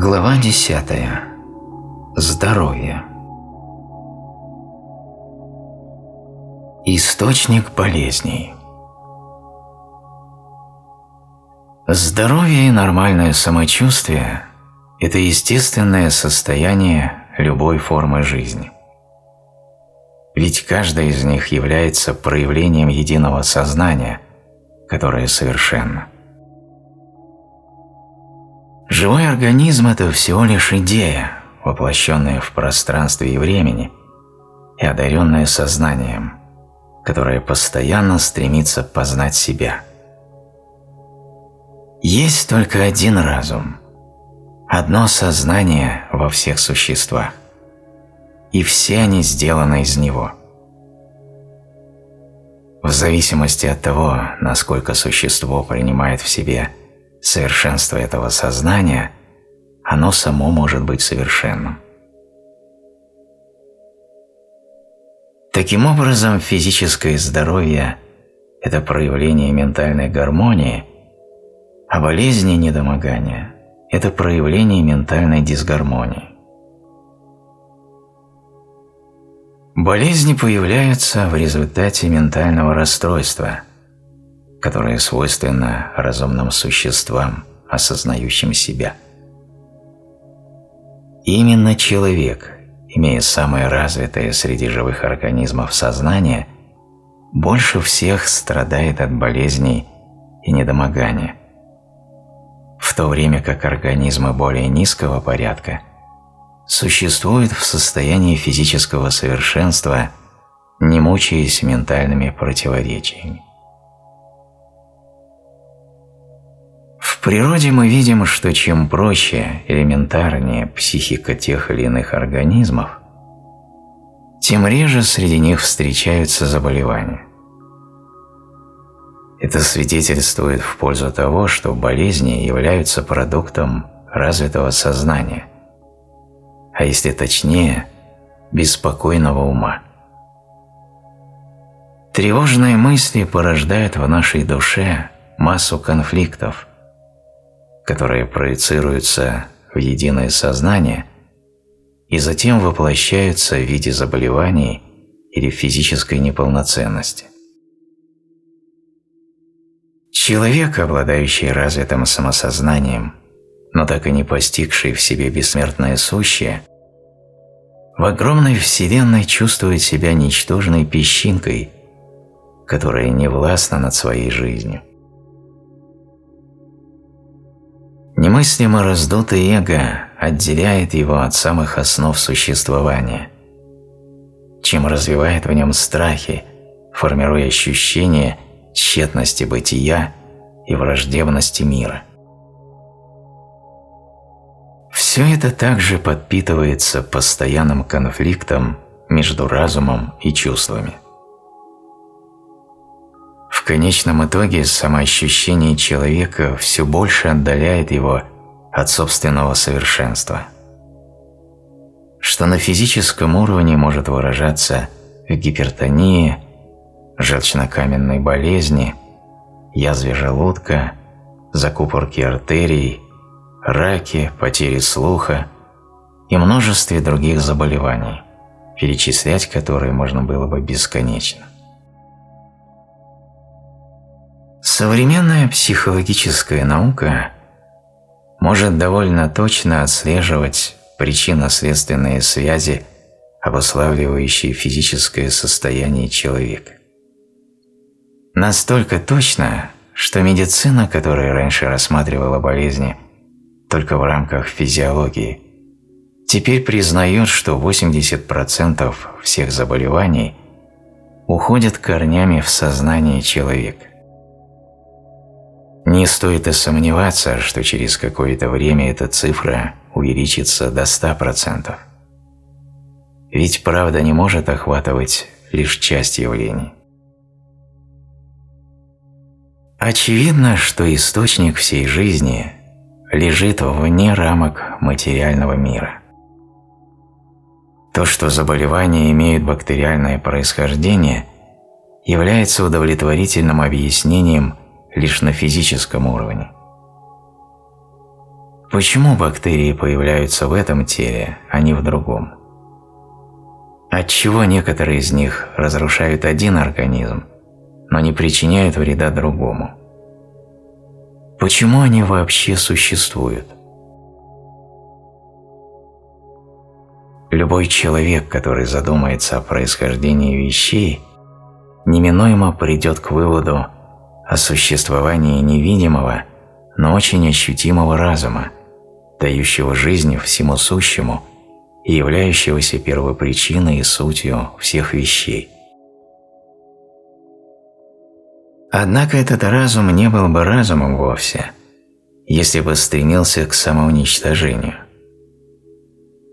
Глава 10. Здоровье. Источник болезней. Здоровье и нормальное самочувствие – это естественное состояние любой формы жизни. Ведь каждая из них является проявлением единого сознания, которое совершенно – Живой организм – это всего лишь идея, воплощенная в пространстве и времени и одаренная сознанием, которое постоянно стремится познать себя. Есть только один разум, одно сознание во всех существах, и все они сделаны из него. В зависимости от того, насколько существо принимает в себе – совершенство этого сознания, оно само может быть совершенным. Таким образом, физическое здоровье – это проявление ментальной гармонии, а болезни и недомогания – это проявление ментальной дисгармонии. Болезни появляются в результате ментального расстройства – которое свойственно разумным существам, осознающим себя. именно человек, имея самое развитое среди живых организмов сознание, больше всех страдает от болезней и недомогания, в то время как организмы более низкого порядка существуют в состоянии физического совершенства, не мучаясь ментальными противоречиями. В природе мы видим, что чем проще, элементарнее психика тех или иных организмов, тем реже среди них встречаются заболевания. Это свидетельствует в пользу того, что болезни являются продуктом развитого сознания, а если точнее, беспокойного ума. Тревожные мысли порождают в нашей душе массу конфликтов, которые проецируются в единое сознание и затем воплощаются в виде заболеваний или физической неполноценности. Человек, обладающий развитым самосознанием, но так и не постигший в себе бессмертное сущее, в огромной вселенной чувствует себя ничтожной песчинкой, которая не властна над своей жизнью. Немыслимо раздутое эго отделяет его от самых основ существования, чем развивает в нем страхи, формируя ощущение тщетности бытия и враждебности мира. Все это также подпитывается постоянным конфликтом между разумом и чувствами конечном итоге самоощущение человека все больше отдаляет его от собственного совершенства, что на физическом уровне может выражаться в гипертонии, желчнокаменной болезни, язве желудка, закупорке артерий, раке, потере слуха и множестве других заболеваний, перечислять которые можно было бы бесконечно. Современная психологическая наука может довольно точно отслеживать причинно-следственные связи, обуславливающие физическое состояние человека. Настолько точно, что медицина, которая раньше рассматривала болезни только в рамках физиологии, теперь признает, что 80% всех заболеваний уходят корнями в сознание человека. Не стоит и сомневаться, что через какое-то время эта цифра увеличится до 100%. Ведь правда не может охватывать лишь часть явлений. Очевидно, что источник всей жизни лежит вне рамок материального мира. То, что заболевания имеют бактериальное происхождение, является удовлетворительным объяснением – лишь на физическом уровне. Почему бактерии появляются в этом теле, а не в другом? Отчего некоторые из них разрушают один организм, но не причиняют вреда другому? Почему они вообще существуют? Любой человек, который задумается о происхождении вещей, неминуемо придет к выводу о существовании невидимого, но очень ощутимого разума, дающего жизнь всему сущему и являющегося первопричиной и сутью всех вещей. Однако этот разум не был бы разумом вовсе, если бы стремился к самоуничтожению.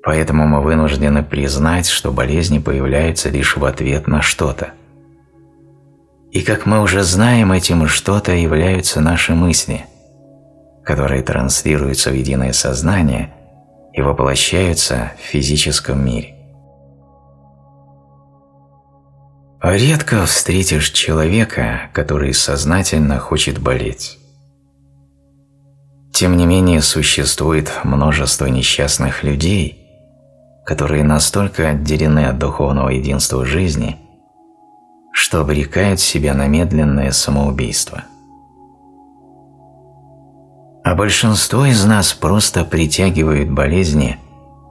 Поэтому мы вынуждены признать, что болезни появляются лишь в ответ на что-то. И как мы уже знаем, этим что-то являются наши мысли – которые транслируются в единое сознание и воплощаются в физическом мире. Редко встретишь человека, который сознательно хочет болеть. Тем не менее, существует множество несчастных людей, которые настолько отделены от духовного единства жизни, что обрекают себя на медленное самоубийство – а большинство из нас просто притягивают болезни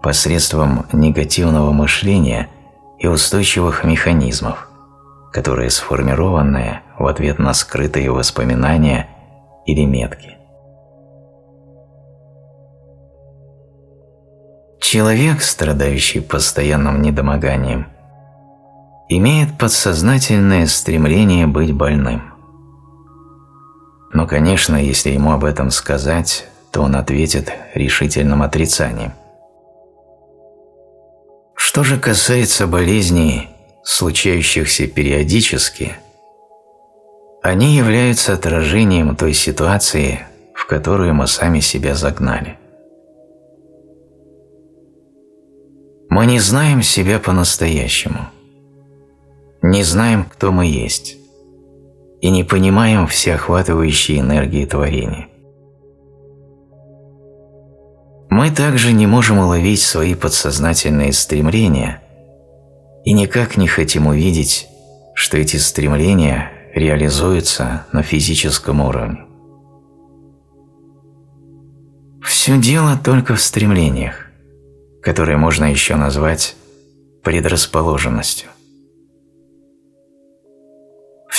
посредством негативного мышления и устойчивых механизмов, которые сформированы в ответ на скрытые воспоминания или метки. Человек, страдающий постоянным недомоганием, имеет подсознательное стремление быть больным. Но, конечно, если ему об этом сказать, то он ответит решительным отрицанием. Что же касается болезней, случающихся периодически, они являются отражением той ситуации, в которую мы сами себя загнали. Мы не знаем себя по-настоящему, не знаем, кто мы есть и не понимаем всеохватывающей энергии творения. Мы также не можем уловить свои подсознательные стремления и никак не хотим увидеть, что эти стремления реализуются на физическом уровне. Все дело только в стремлениях, которые можно еще назвать предрасположенностью.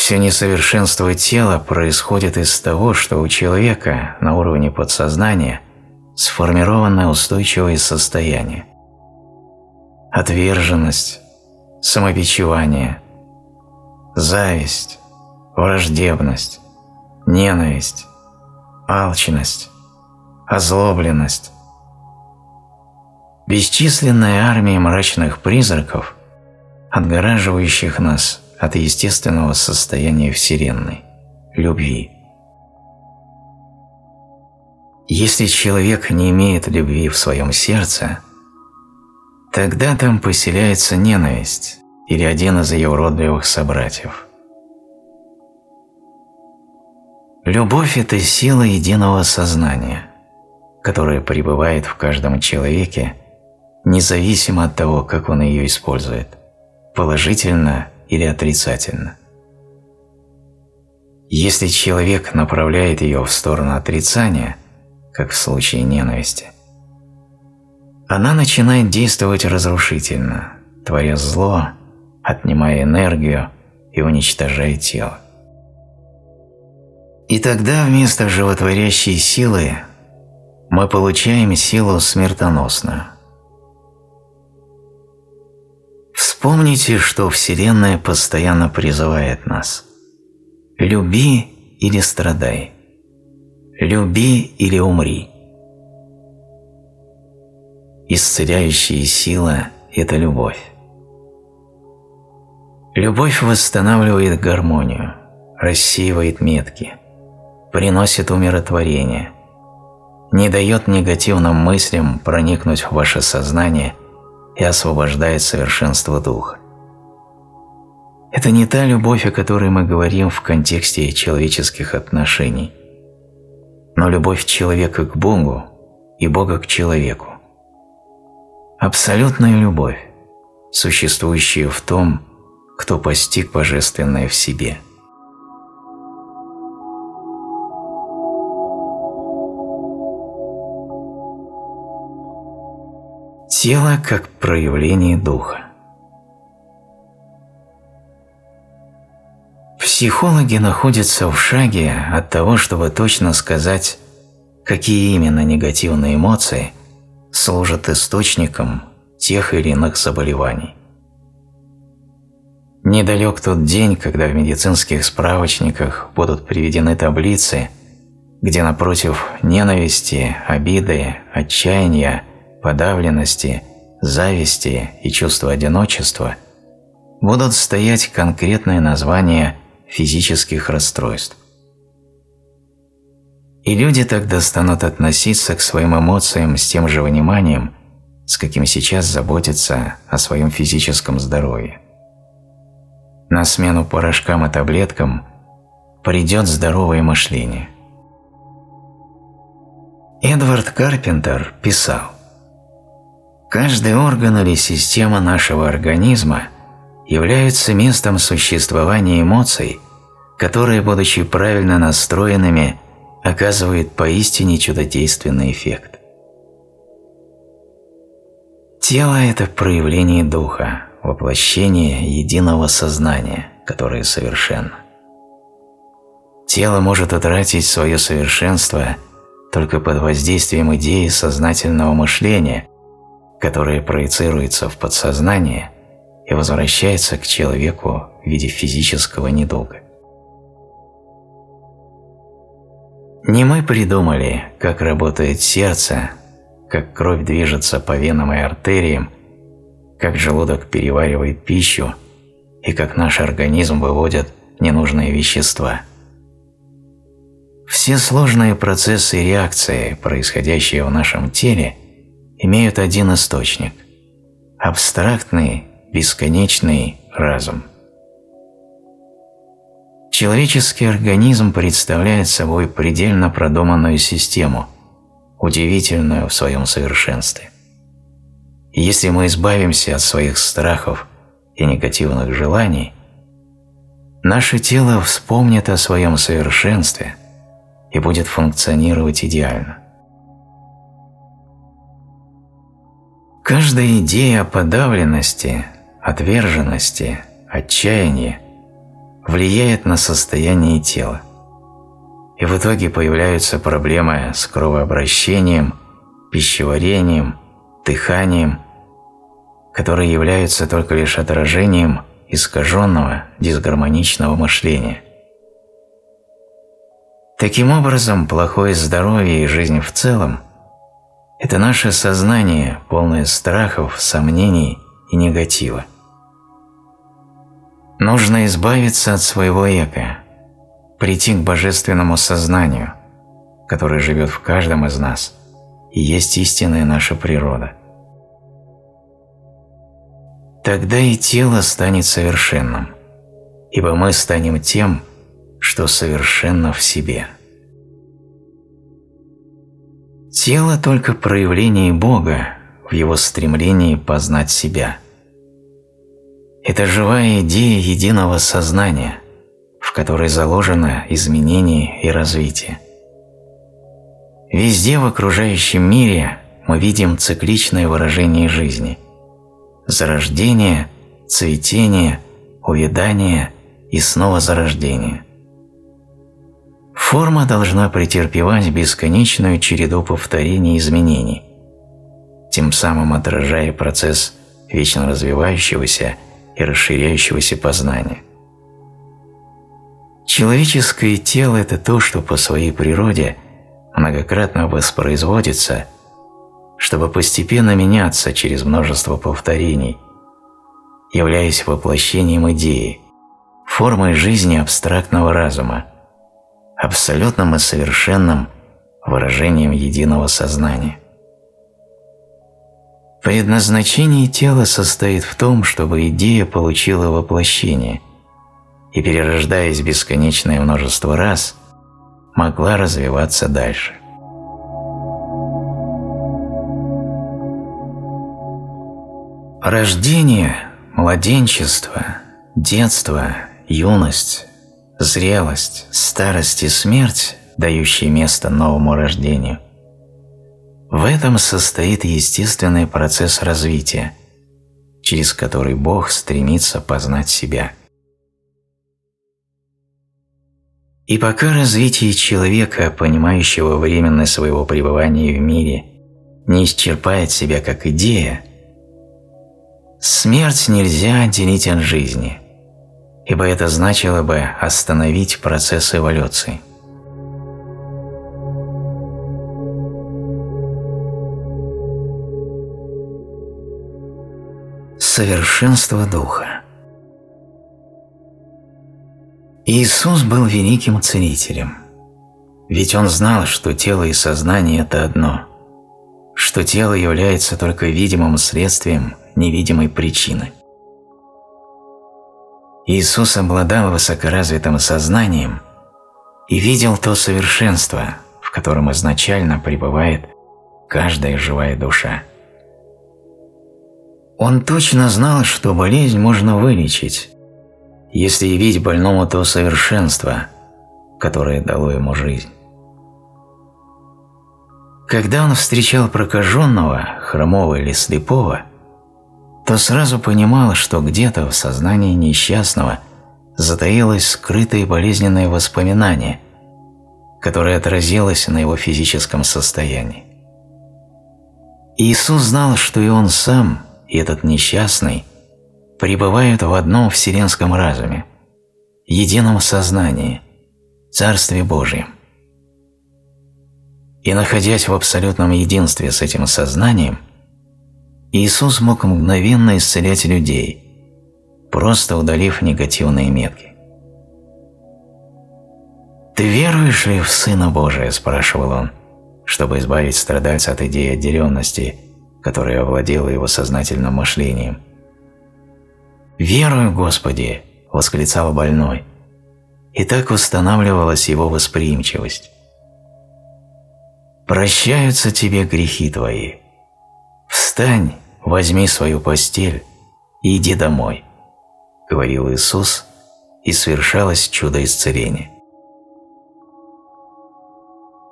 Все несовершенство тела происходит из того, что у человека на уровне подсознания сформировано устойчивое состояние. Отверженность, самобичевание, зависть, враждебность, ненависть, алчность, озлобленность. Бесчисленная армия мрачных призраков, отгораживающих нас от естественного состояния Вселенной – любви. Если человек не имеет любви в своем сердце, тогда там поселяется ненависть или один из ее уродливых собратьев. Любовь – это сила единого сознания, которая пребывает в каждом человеке, независимо от того, как он ее использует – положительно или отрицательно. Если человек направляет ее в сторону отрицания, как в случае ненависти, она начинает действовать разрушительно, творя зло, отнимая энергию и уничтожая тело. И тогда вместо животворящей силы мы получаем силу смертоносную. Вспомните, что Вселенная постоянно призывает нас. Люби или страдай. Люби или умри. Исцеляющая сила – это любовь. Любовь восстанавливает гармонию, рассеивает метки, приносит умиротворение, не дает негативным мыслям проникнуть в ваше сознание – и освобождает совершенство духа. Это не та любовь, о которой мы говорим в контексте человеческих отношений, но любовь человека к Богу и Бога к человеку. Абсолютная любовь, существующая в том, кто постиг божественное в себе. Тело как проявление духа. Психологи находятся в шаге от того, чтобы точно сказать, какие именно негативные эмоции служат источником тех или иных заболеваний. Недалек тот день, когда в медицинских справочниках будут приведены таблицы, где напротив ненависти, обиды, отчаяния, подавленности, зависти и чувства одиночества будут стоять конкретные названия физических расстройств. И люди тогда станут относиться к своим эмоциям с тем же вниманием, с каким сейчас заботятся о своем физическом здоровье. На смену порошкам и таблеткам придет здоровое мышление. Эдвард Карпентер писал, «Каждый орган или система нашего организма является местом существования эмоций, которые, будучи правильно настроенными, оказывает поистине чудодейственный эффект. Тело – это проявление духа, воплощение единого сознания, которое совершенно. Тело может утратить свое совершенство только под воздействием идеи сознательного мышления, которое проецируется в подсознание и возвращается к человеку в виде физического недуга. Не мы придумали, как работает сердце, как кровь движется по венам и артериям, как желудок переваривает пищу и как наш организм выводит ненужные вещества. Все сложные процессы и реакции, происходящие в нашем теле, имеют один источник – абстрактный, бесконечный разум – Человеческий организм представляет собой предельно продуманную систему, удивительную в своем совершенстве. Если мы избавимся от своих страхов и негативных желаний, наше тело вспомнит о своем совершенстве и будет функционировать идеально. Каждая идея о подавленности, отверженности, отчаянии – влияет на состояние тела. И в итоге появляются проблемы с кровообращением, пищеварением, дыханием, которые являются только лишь отражением искаженного, дисгармоничного мышления. Таким образом, плохое здоровье и жизнь в целом – это наше сознание, полное страхов, сомнений и негатива. Нужно избавиться от своего эго, прийти к божественному сознанию, которое живет в каждом из нас и есть истинная наша природа. Тогда и тело станет совершенным, ибо мы станем тем, что совершенно в себе. Тело – только проявление Бога в его стремлении познать себя – это живая идея единого сознания, в которой заложено изменение и развитие. Везде в окружающем мире мы видим цикличное выражение жизни – зарождение, цветение, увядание и снова зарождение. Форма должна претерпевать бесконечную череду повторений и изменений, тем самым отражая процесс вечно развивающегося и расширяющегося познания. Человеческое тело – это то, что по своей природе многократно воспроизводится, чтобы постепенно меняться через множество повторений, являясь воплощением идеи, формой жизни абстрактного разума, абсолютным и совершенным выражением единого сознания. Предназначение тела состоит в том, чтобы идея получила воплощение и, перерождаясь бесконечное множество раз, могла развиваться дальше. Рождение, младенчество, детство, юность – зрелость, старость и смерть, дающие место новому рождению, в этом состоит естественный процесс развития, через который Бог стремится познать себя. И пока развитие человека, понимающего временность своего пребывания в мире, не исчерпает себя как идея, смерть нельзя отделить от жизни, ибо это значило бы остановить процесс эволюции. Совершенство Духа Иисус был великим целителем, ведь Он знал, что тело и сознание – это одно, что тело является только видимым следствием невидимой причины. Иисус обладал высокоразвитым сознанием и видел то совершенство, в котором изначально пребывает каждая живая душа. Он точно знал, что болезнь можно вылечить, если явить больному то совершенство, которое дало ему жизнь. Когда он встречал прокаженного, хромого или слепого, то сразу понимал, что где-то в сознании несчастного затаилось скрытое болезненное воспоминание, которое отразилось на его физическом состоянии. Иисус знал, что и он сам – и этот несчастный пребывают в одном вселенском разуме, едином сознании, Царстве Божьем. И находясь в абсолютном единстве с этим сознанием, Иисус мог мгновенно исцелять людей, просто удалив негативные метки. «Ты веруешь ли в Сына Божия?» – спрашивал он, чтобы избавить страдальца от идеи отделенности которая овладела его сознательным мышлением. «Верую, Господи!» – восклицал больной. И так устанавливалась его восприимчивость. «Прощаются тебе грехи твои. Встань, возьми свою постель и иди домой», – говорил Иисус, и совершалось чудо исцеления.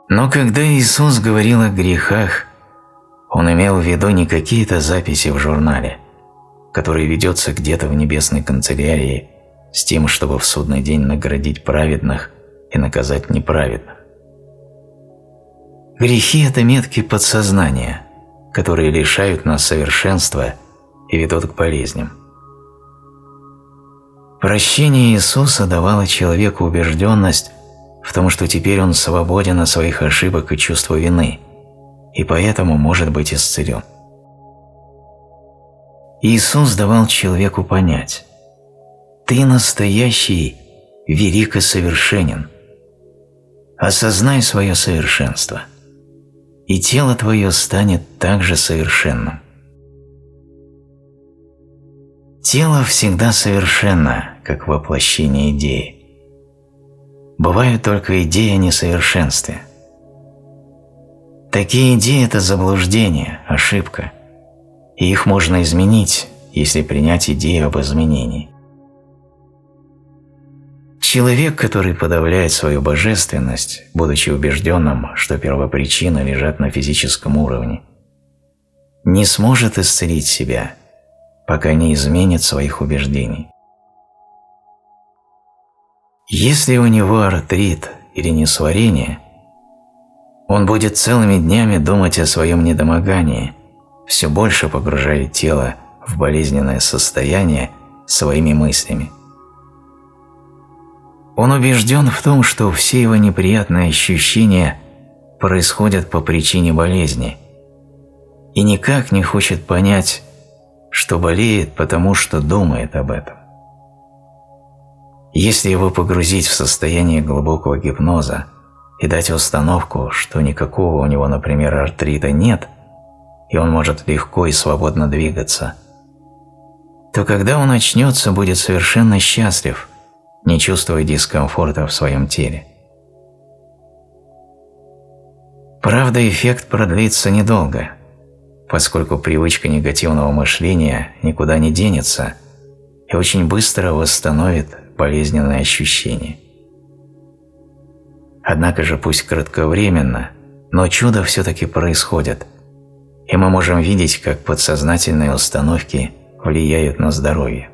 Но когда Иисус говорил о грехах, он имел в виду не какие-то записи в журнале, которые ведется где-то в небесной канцелярии с тем, чтобы в судный день наградить праведных и наказать неправедных. Грехи – это метки подсознания, которые лишают нас совершенства и ведут к болезням. Прощение Иисуса давало человеку убежденность в том, что теперь он свободен от своих ошибок и чувства вины – и поэтому может быть исцелен. Иисус давал человеку понять «Ты настоящий, велик и совершенен. Осознай свое совершенство, и тело твое станет также совершенным». Тело всегда совершенно, как воплощение идеи. Бывают только идеи о несовершенстве – Такие идеи – это заблуждение, ошибка, и их можно изменить, если принять идею об изменении. Человек, который подавляет свою божественность, будучи убежденным, что первопричины лежат на физическом уровне, не сможет исцелить себя, пока не изменит своих убеждений. Если у него артрит или несварение, он будет целыми днями думать о своем недомогании, все больше погружая тело в болезненное состояние своими мыслями. Он убежден в том, что все его неприятные ощущения происходят по причине болезни и никак не хочет понять, что болеет, потому что думает об этом. Если его погрузить в состояние глубокого гипноза, и дать установку, что никакого у него, например, артрита нет, и он может легко и свободно двигаться, то когда он очнется, будет совершенно счастлив, не чувствуя дискомфорта в своем теле. Правда, эффект продлится недолго, поскольку привычка негативного мышления никуда не денется и очень быстро восстановит болезненные ощущения. Однако же пусть кратковременно, но чудо все-таки происходит, и мы можем видеть, как подсознательные установки влияют на здоровье.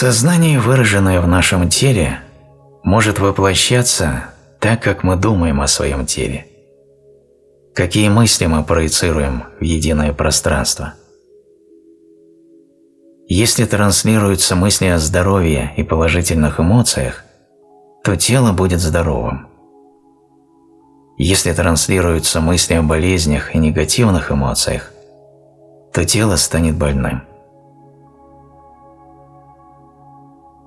Сознание, выраженное в нашем теле, может воплощаться так, как мы думаем о своем теле. Какие мысли мы проецируем в единое пространство. Если транслируются мысли о здоровье и положительных эмоциях, то тело будет здоровым. Если транслируются мысли о болезнях и негативных эмоциях, то тело станет больным.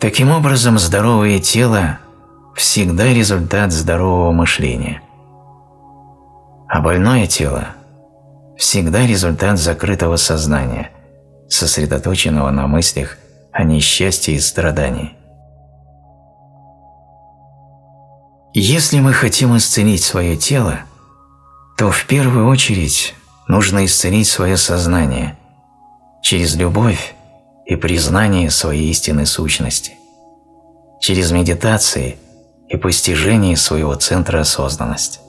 Таким образом, здоровое тело всегда результат здорового мышления, а больное тело всегда результат закрытого сознания, сосредоточенного на мыслях о несчастье и страдании. Если мы хотим исцелить свое тело, то в первую очередь нужно исцелить свое сознание через любовь и признание своей истинной сущности, через медитации и постижение своего центра осознанности.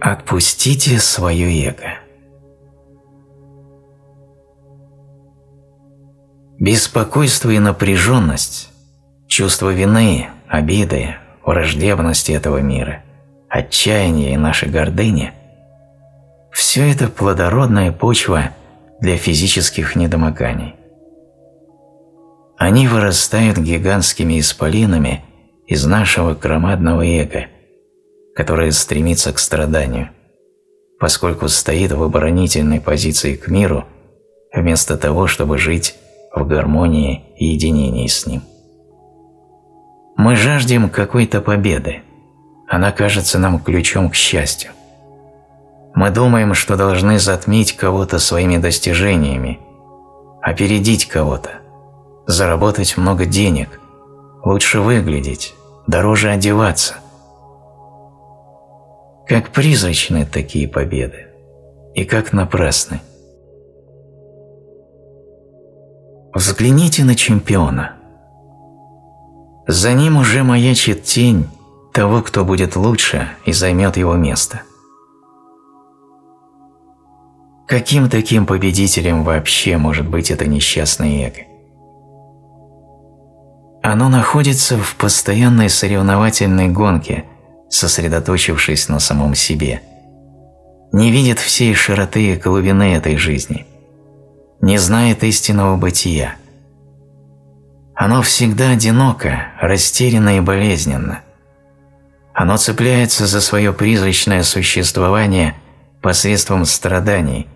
Отпустите свое эго. Беспокойство и напряженность, чувство вины, обиды, враждебности этого мира – отчаяние и наша гордыня – все это плодородная почва для физических недомоганий. Они вырастают гигантскими исполинами из нашего громадного эго, которое стремится к страданию, поскольку стоит в оборонительной позиции к миру, вместо того, чтобы жить в гармонии и единении с ним. Мы жаждем какой-то победы, она кажется нам ключом к счастью. Мы думаем, что должны затмить кого-то своими достижениями, опередить кого-то, заработать много денег, лучше выглядеть, дороже одеваться. Как призрачны такие победы, и как напрасны. Взгляните на чемпиона. За ним уже маячит тень, того, кто будет лучше и займет его место. Каким таким победителем вообще может быть это несчастное эго? Оно находится в постоянной соревновательной гонке, сосредоточившись на самом себе. Не видит всей широты и глубины этой жизни. Не знает истинного бытия. Оно всегда одиноко, растеряно и болезненно. Оно цепляется за свое призрачное существование посредством страданий,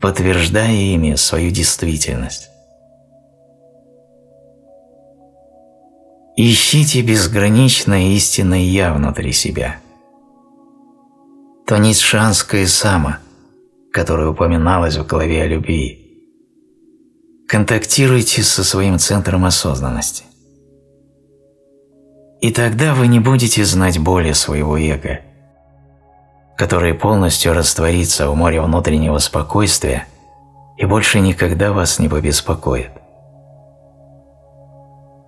подтверждая ими свою действительность. Ищите безграничное истинное «Я» внутри себя. То ницшанское «само», которое упоминалось в главе о любви. Контактируйте со своим центром осознанности. И тогда вы не будете знать боли своего эго, которое полностью растворится в море внутреннего спокойствия и больше никогда вас не побеспокоит.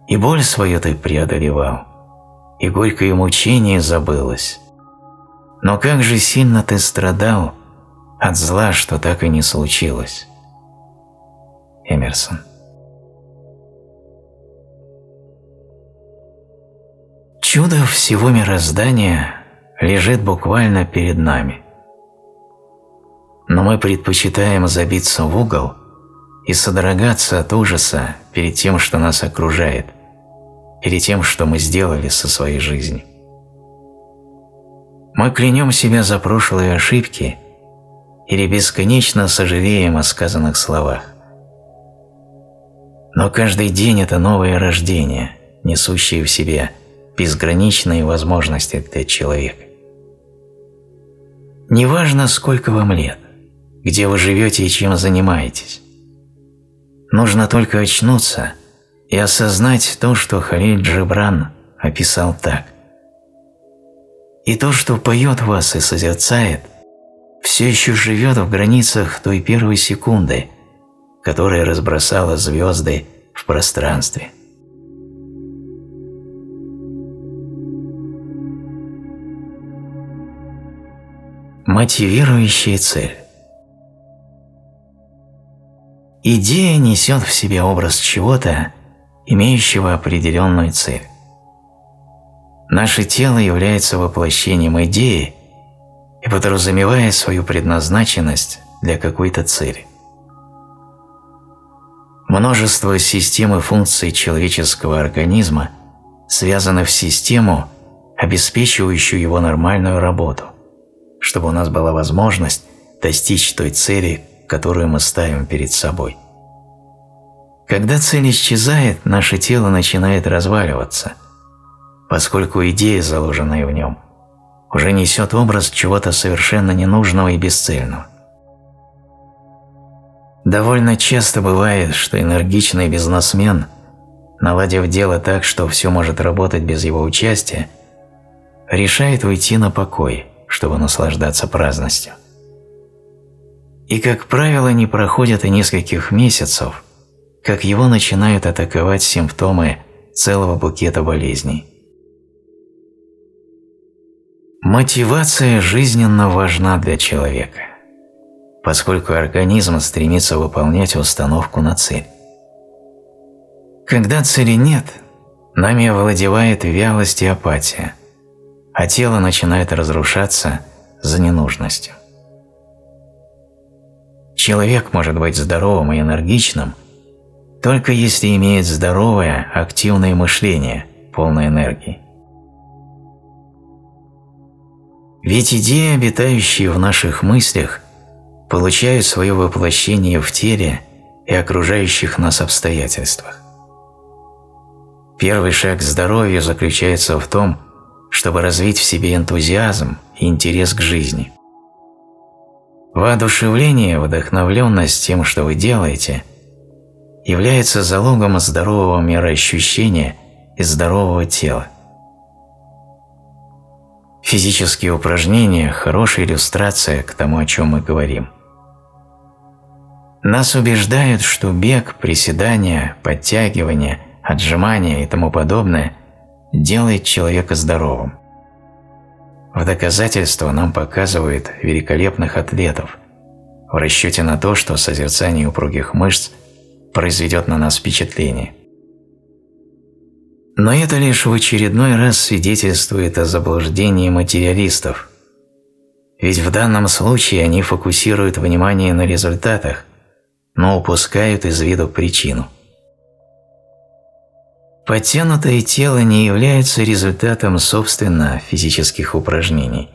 И боль свою ты преодолевал, и горькое мучение забылось. Но как же сильно ты страдал от зла, что так и не случилось. Эмерсон Чудо всего мироздания лежит буквально перед нами. Но мы предпочитаем забиться в угол и содрогаться от ужаса перед тем, что нас окружает, перед тем, что мы сделали со своей жизнью. Мы клянем себя за прошлые ошибки или бесконечно сожалеем о сказанных словах. Но каждый день – это новое рождение, несущее в себе безграничные возможности для человека. Неважно, сколько вам лет, где вы живете и чем занимаетесь. Нужно только очнуться и осознать то, что Халиль Джибран описал так. И то, что поет вас и созерцает, все еще живет в границах той первой секунды, которая разбросала звезды в пространстве. Мотивирующая цель Идея несет в себе образ чего-то, имеющего определенную цель. Наше тело является воплощением идеи и подразумевает свою предназначенность для какой-то цели. Множество систем и функций человеческого организма связаны в систему, обеспечивающую его нормальную работу, чтобы у нас была возможность достичь той цели, которую мы ставим перед собой. Когда цель исчезает, наше тело начинает разваливаться, поскольку идея, заложенная в нем, уже несет образ чего-то совершенно ненужного и бесцельного. Довольно часто бывает, что энергичный бизнесмен, наладив дело так, что все может работать без его участия, решает уйти на покой, чтобы наслаждаться праздностью. И, как правило, не проходит и нескольких месяцев, как его начинают атаковать симптомы целого букета болезней. Мотивация жизненно важна для человека поскольку организм стремится выполнять установку на цель. Когда цели нет, нами овладевает вялость и апатия, а тело начинает разрушаться за ненужностью. Человек может быть здоровым и энергичным, только если имеет здоровое, активное мышление, полное энергии. Ведь идеи, обитающие в наших мыслях, получают свое воплощение в теле и окружающих нас обстоятельствах. Первый шаг к здоровью заключается в том, чтобы развить в себе энтузиазм и интерес к жизни. Воодушевление, вдохновленность тем, что вы делаете, является залогом здорового мироощущения и здорового тела. Физические упражнения – хорошая иллюстрация к тому, о чем мы говорим – нас убеждают, что бег, приседания, подтягивания, отжимания и тому подобное делает человека здоровым. В доказательство нам показывают великолепных атлетов в расчете на то, что созерцание упругих мышц произведет на нас впечатление. Но это лишь в очередной раз свидетельствует о заблуждении материалистов, ведь в данном случае они фокусируют внимание на результатах, но упускают из виду причину. Подтянутое тело не является результатом собственно физических упражнений,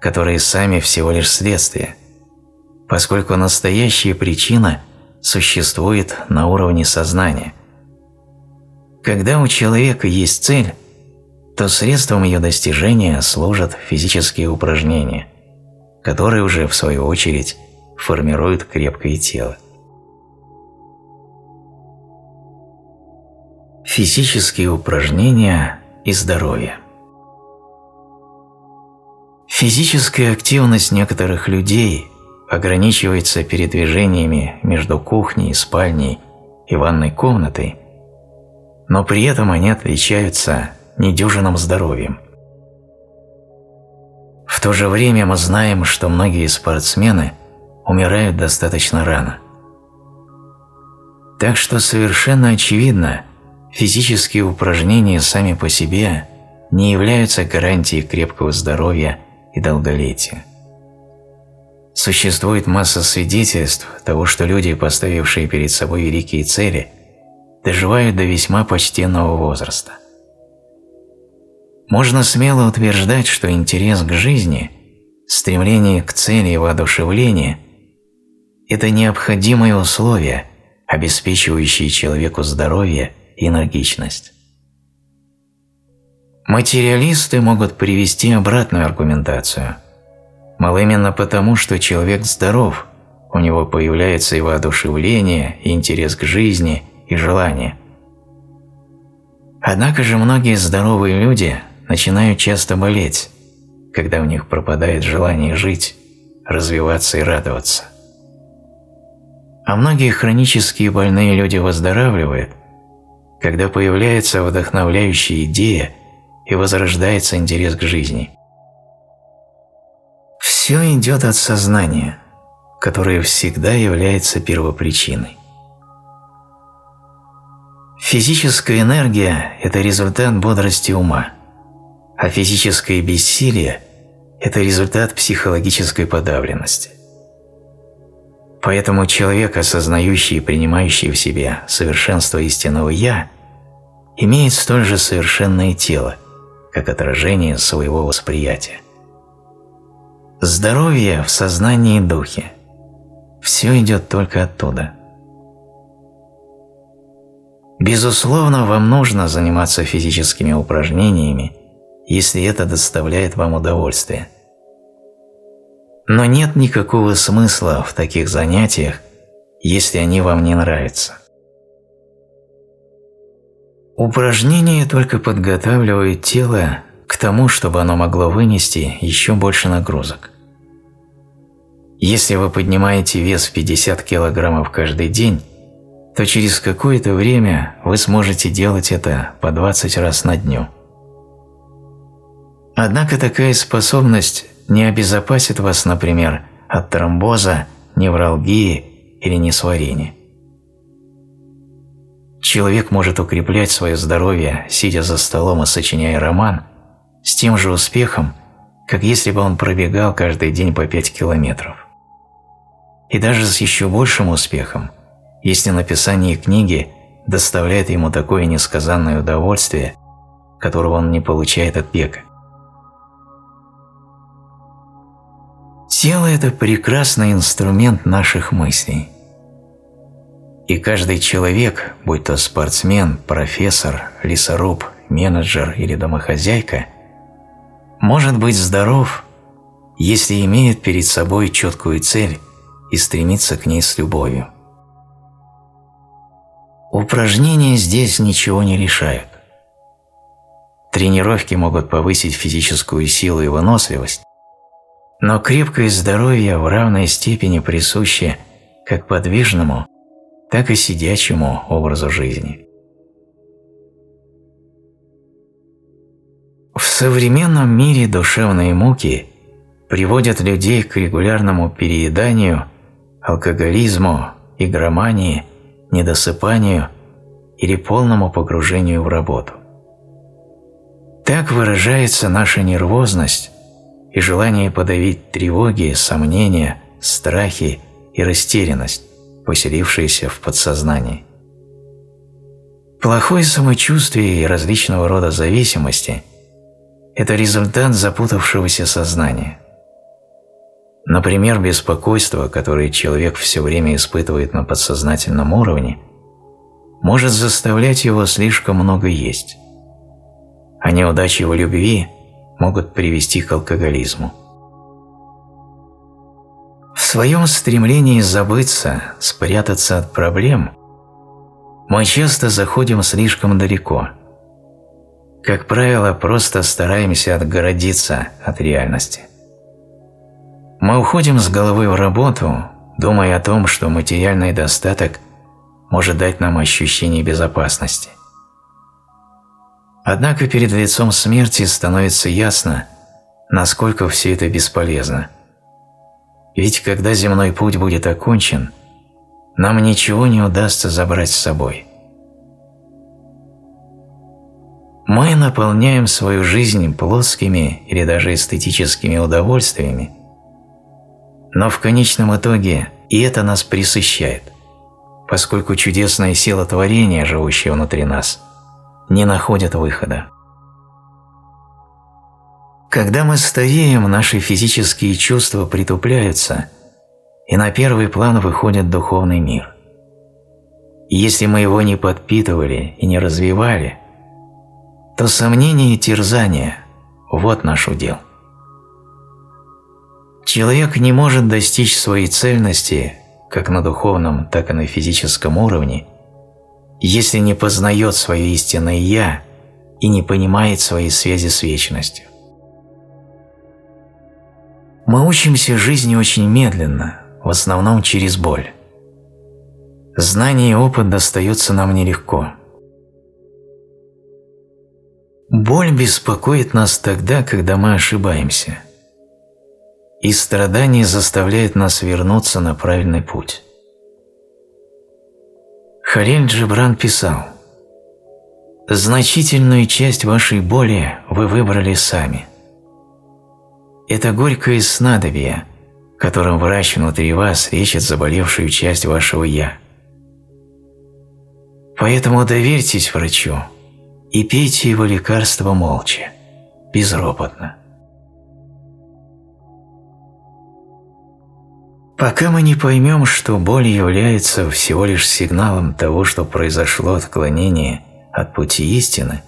которые сами всего лишь следствие, поскольку настоящая причина существует на уровне сознания. Когда у человека есть цель, то средством ее достижения служат физические упражнения, которые уже, в свою очередь, формируют крепкое тело. Физические упражнения и здоровье Физическая активность некоторых людей ограничивается передвижениями между кухней, спальней и ванной комнатой, но при этом они отличаются недюжинным здоровьем. В то же время мы знаем, что многие спортсмены умирают достаточно рано. Так что совершенно очевидно, физические упражнения сами по себе не являются гарантией крепкого здоровья и долголетия. Существует масса свидетельств того, что люди, поставившие перед собой великие цели, доживают до весьма почтенного возраста. Можно смело утверждать, что интерес к жизни, стремление к цели и воодушевление – это необходимые условия, обеспечивающие человеку здоровье энергичность. Материалисты могут привести обратную аргументацию. Мол, именно потому, что человек здоров, у него появляется и воодушевление, и интерес к жизни, и желание, Однако же многие здоровые люди начинают часто болеть, когда у них пропадает желание жить, развиваться и радоваться. А многие хронические больные люди выздоравливают, когда появляется вдохновляющая идея и возрождается интерес к жизни. Все идет от сознания, которое всегда является первопричиной. Физическая энергия – это результат бодрости ума, а физическое бессилие – это результат психологической подавленности. Поэтому человек, осознающий и принимающий в себе совершенство истинного «я», имеет столь же совершенное тело, как отражение своего восприятия. Здоровье в сознании и духе. Все идет только оттуда. Безусловно, вам нужно заниматься физическими упражнениями, если это доставляет вам удовольствие – но нет никакого смысла в таких занятиях, если они вам не нравятся. Упражнения только подготавливают тело к тому, чтобы оно могло вынести еще больше нагрузок. Если вы поднимаете вес в 50 кг каждый день, то через какое-то время вы сможете делать это по 20 раз на дню. Однако такая способность не обезопасит вас, например, от тромбоза, невралгии или несварения. Человек может укреплять свое здоровье, сидя за столом и сочиняя роман, с тем же успехом, как если бы он пробегал каждый день по 5 километров. И даже с еще большим успехом, если написание книги доставляет ему такое несказанное удовольствие, которого он не получает от бега. Тело – это прекрасный инструмент наших мыслей. И каждый человек, будь то спортсмен, профессор, лесоруб, менеджер или домохозяйка, может быть здоров, если имеет перед собой четкую цель и стремится к ней с любовью. Упражнения здесь ничего не решают. Тренировки могут повысить физическую силу и выносливость, но крепкое здоровье в равной степени присуще как подвижному, так и сидячему образу жизни. В современном мире душевные муки приводят людей к регулярному перееданию, алкоголизму, игромании, недосыпанию или полному погружению в работу. Так выражается наша нервозность и желание подавить тревоги, сомнения, страхи и растерянность, поселившиеся в подсознании. Плохое самочувствие и различного рода зависимости – это результат запутавшегося сознания. Например, беспокойство, которое человек все время испытывает на подсознательном уровне, может заставлять его слишком много есть. А неудачи в любви – могут привести к алкоголизму. В своем стремлении забыться, спрятаться от проблем, мы часто заходим слишком далеко. Как правило, просто стараемся отгородиться от реальности. Мы уходим с головы в работу, думая о том, что материальный достаток может дать нам ощущение безопасности – Однако перед лицом смерти становится ясно, насколько все это бесполезно. Ведь когда земной путь будет окончен, нам ничего не удастся забрать с собой. Мы наполняем свою жизнь плоскими или даже эстетическими удовольствиями, но в конечном итоге и это нас присыщает, поскольку чудесная сила творения, живущая внутри нас – не находят выхода. Когда мы стареем, наши физические чувства притупляются, и на первый план выходит духовный мир. Если мы его не подпитывали и не развивали, то сомнения и терзания – вот наш удел. Человек не может достичь своей цельности как на духовном, так и на физическом уровне, если не познает свое истинное «я» и не понимает своей связи с вечностью. Мы учимся жизни очень медленно, в основном через боль. Знание и опыт достаются нам нелегко. Боль беспокоит нас тогда, когда мы ошибаемся. И страдание заставляет нас вернуться на правильный путь. Халиль Джибран писал, «Значительную часть вашей боли вы выбрали сами. Это горькое снадобье, которым врач внутри вас лечит заболевшую часть вашего «я». Поэтому доверьтесь врачу и пейте его лекарства молча, безропотно. Пока мы не поймем, что боль является всего лишь сигналом того, что произошло отклонение от пути истины,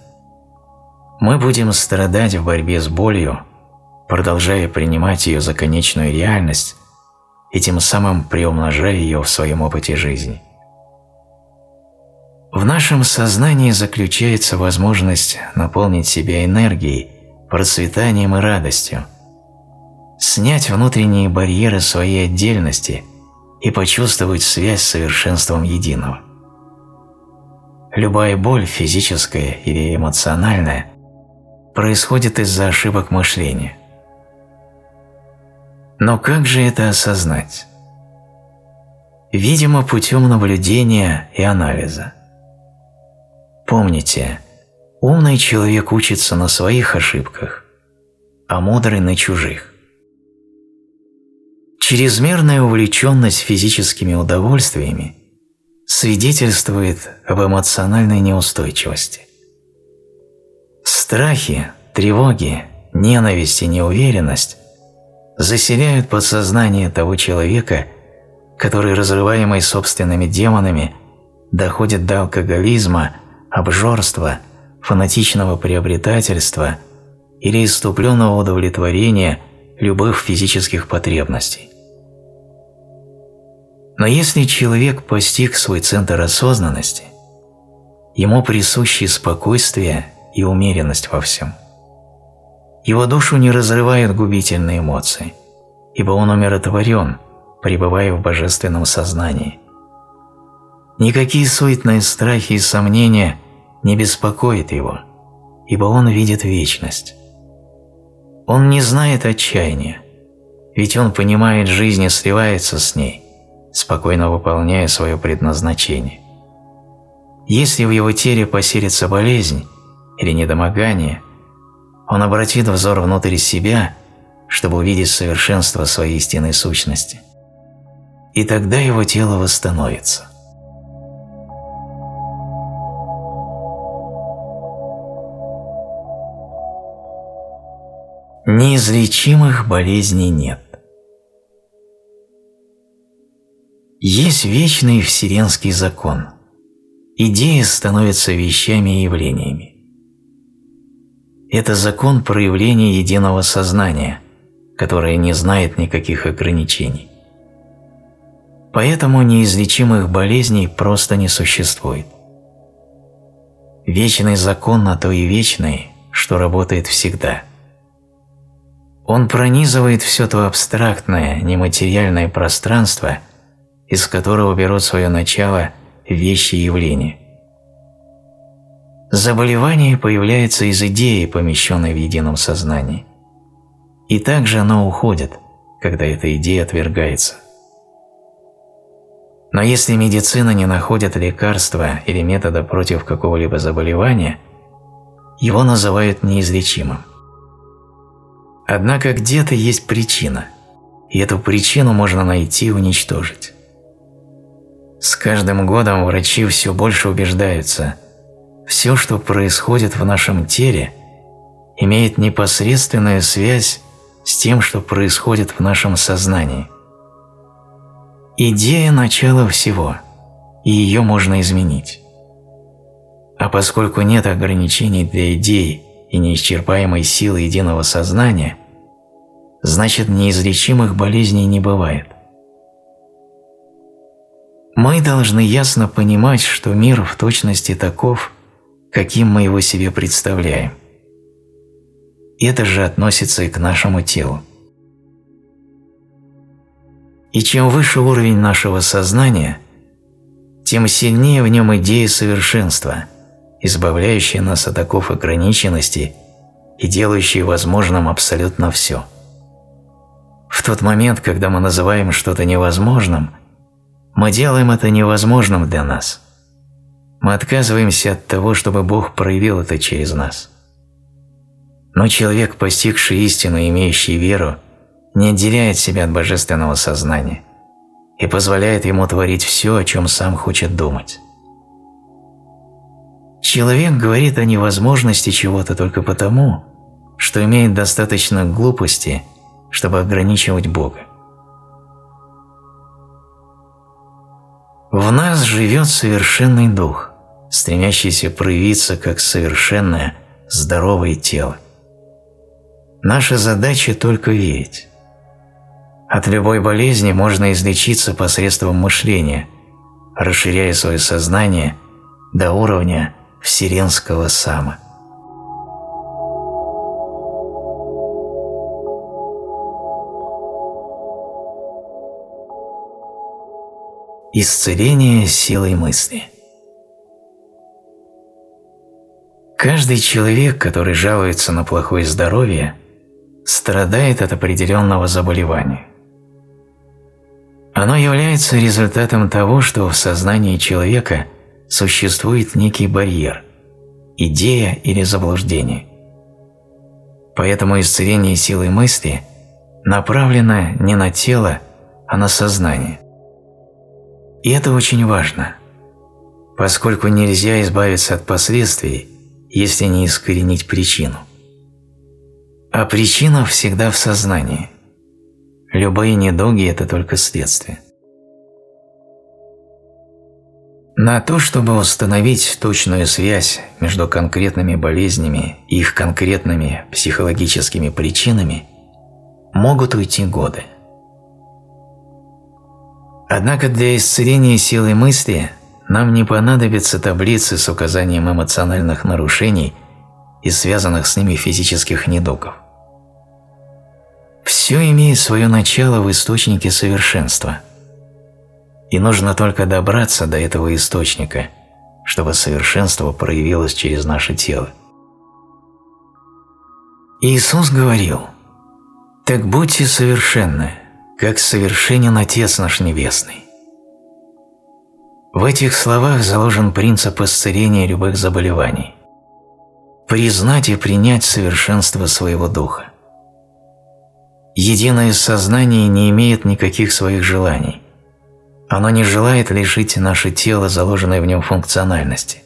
мы будем страдать в борьбе с болью, продолжая принимать ее за конечную реальность и тем самым приумножая ее в своем опыте жизни. В нашем сознании заключается возможность наполнить себя энергией, процветанием и радостью, снять внутренние барьеры своей отдельности и почувствовать связь с совершенством единого. Любая боль, физическая или эмоциональная, происходит из-за ошибок мышления. Но как же это осознать? Видимо, путем наблюдения и анализа. Помните, умный человек учится на своих ошибках, а мудрый на чужих. Чрезмерная увлеченность физическими удовольствиями свидетельствует об эмоциональной неустойчивости. Страхи, тревоги, ненависть и неуверенность заселяют подсознание того человека, который, разрываемый собственными демонами, доходит до алкоголизма обжорства, фанатичного приобретательства или иступленного удовлетворения любых физических потребностей. Но если человек постиг свой центр осознанности, ему присущи спокойствие и умеренность во всем. Его душу не разрывают губительные эмоции, ибо он умиротворен, пребывая в божественном сознании. Никакие суетные страхи и сомнения не беспокоит его, ибо он видит вечность. Он не знает отчаяния, ведь он понимает жизнь сливается с ней, спокойно выполняя свое предназначение. Если в его теле поселится болезнь или недомогание, он обратит взор внутрь себя, чтобы увидеть совершенство своей истинной сущности. И тогда его тело восстановится. Неизлечимых болезней нет. Есть вечный вселенский закон. Идеи становятся вещами и явлениями. Это закон проявления единого сознания, которое не знает никаких ограничений. Поэтому неизлечимых болезней просто не существует. Вечный закон на то и вечный, что работает всегда – он пронизывает все то абстрактное, нематериальное пространство, из которого берут свое начало вещи и явления. Заболевание появляется из идеи, помещенной в едином сознании. И также оно уходит, когда эта идея отвергается. Но если медицина не находит лекарства или метода против какого-либо заболевания, его называют неизлечимым. Однако где-то есть причина, и эту причину можно найти и уничтожить. С каждым годом врачи все больше убеждаются, все, что происходит в нашем теле, имеет непосредственную связь с тем, что происходит в нашем сознании. Идея – начала всего, и ее можно изменить. А поскольку нет ограничений для идей и неисчерпаемой силы единого сознания, значит неизлечимых болезней не бывает. Мы должны ясно понимать, что мир в точности таков, каким мы его себе представляем. Это же относится и к нашему телу. И чем выше уровень нашего сознания, тем сильнее в нем идея совершенства, избавляющая нас от оков ограниченности и делающая возможным абсолютно все. В тот момент, когда мы называем что-то невозможным, мы делаем это невозможным для нас. Мы отказываемся от того, чтобы Бог проявил это через нас. Но человек, постигший истину и имеющий веру, не отделяет себя от божественного сознания и позволяет ему творить все, о чем сам хочет думать. Человек говорит о невозможности чего-то только потому, что имеет достаточно глупости – чтобы ограничивать Бога. В нас живет совершенный дух, стремящийся проявиться как совершенное, здоровое тело. Наша задача только верить. От любой болезни можно излечиться посредством мышления, расширяя свое сознание до уровня вселенского сама. Исцеление силой мысли. Каждый человек, который жалуется на плохое здоровье, страдает от определенного заболевания. Оно является результатом того, что в сознании человека существует некий барьер, идея или заблуждение. Поэтому исцеление силой мысли направлено не на тело, а на сознание. И это очень важно, поскольку нельзя избавиться от последствий, если не искоренить причину. А причина всегда в сознании. Любые недуги – это только следствие. На то, чтобы установить точную связь между конкретными болезнями и их конкретными психологическими причинами, могут уйти годы. Однако для исцеления силы мысли нам не понадобятся таблицы с указанием эмоциональных нарушений и связанных с ними физических недугов. Все имеет свое начало в источнике совершенства. И нужно только добраться до этого источника, чтобы совершенство проявилось через наше тело. Иисус говорил, «Так будьте совершенны, как совершенен Отец наш Небесный. В этих словах заложен принцип исцеления любых заболеваний. Признать и принять совершенство своего духа. Единое сознание не имеет никаких своих желаний. Оно не желает лишить наше тело заложенной в нем функциональности.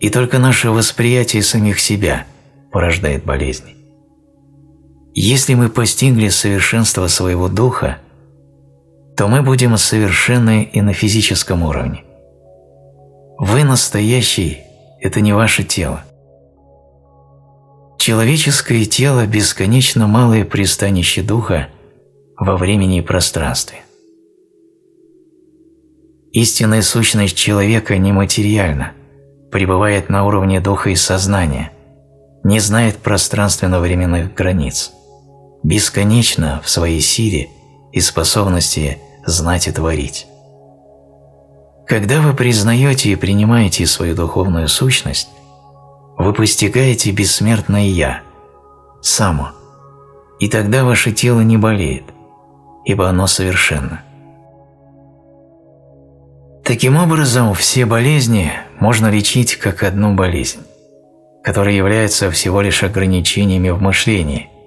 И только наше восприятие самих себя порождает болезни. Если мы постигли совершенство своего духа, то мы будем совершенны и на физическом уровне. Вы настоящий – это не ваше тело. Человеческое тело – бесконечно малое пристанище духа во времени и пространстве. Истинная сущность человека нематериальна, пребывает на уровне духа и сознания, не знает пространственно-временных границ – бесконечно в своей силе и способности знать и творить. Когда вы признаете и принимаете свою духовную сущность, вы постигаете бессмертное «Я», само, и тогда ваше тело не болеет, ибо оно совершенно. Таким образом, все болезни можно лечить как одну болезнь, которая является всего лишь ограничениями в мышлении –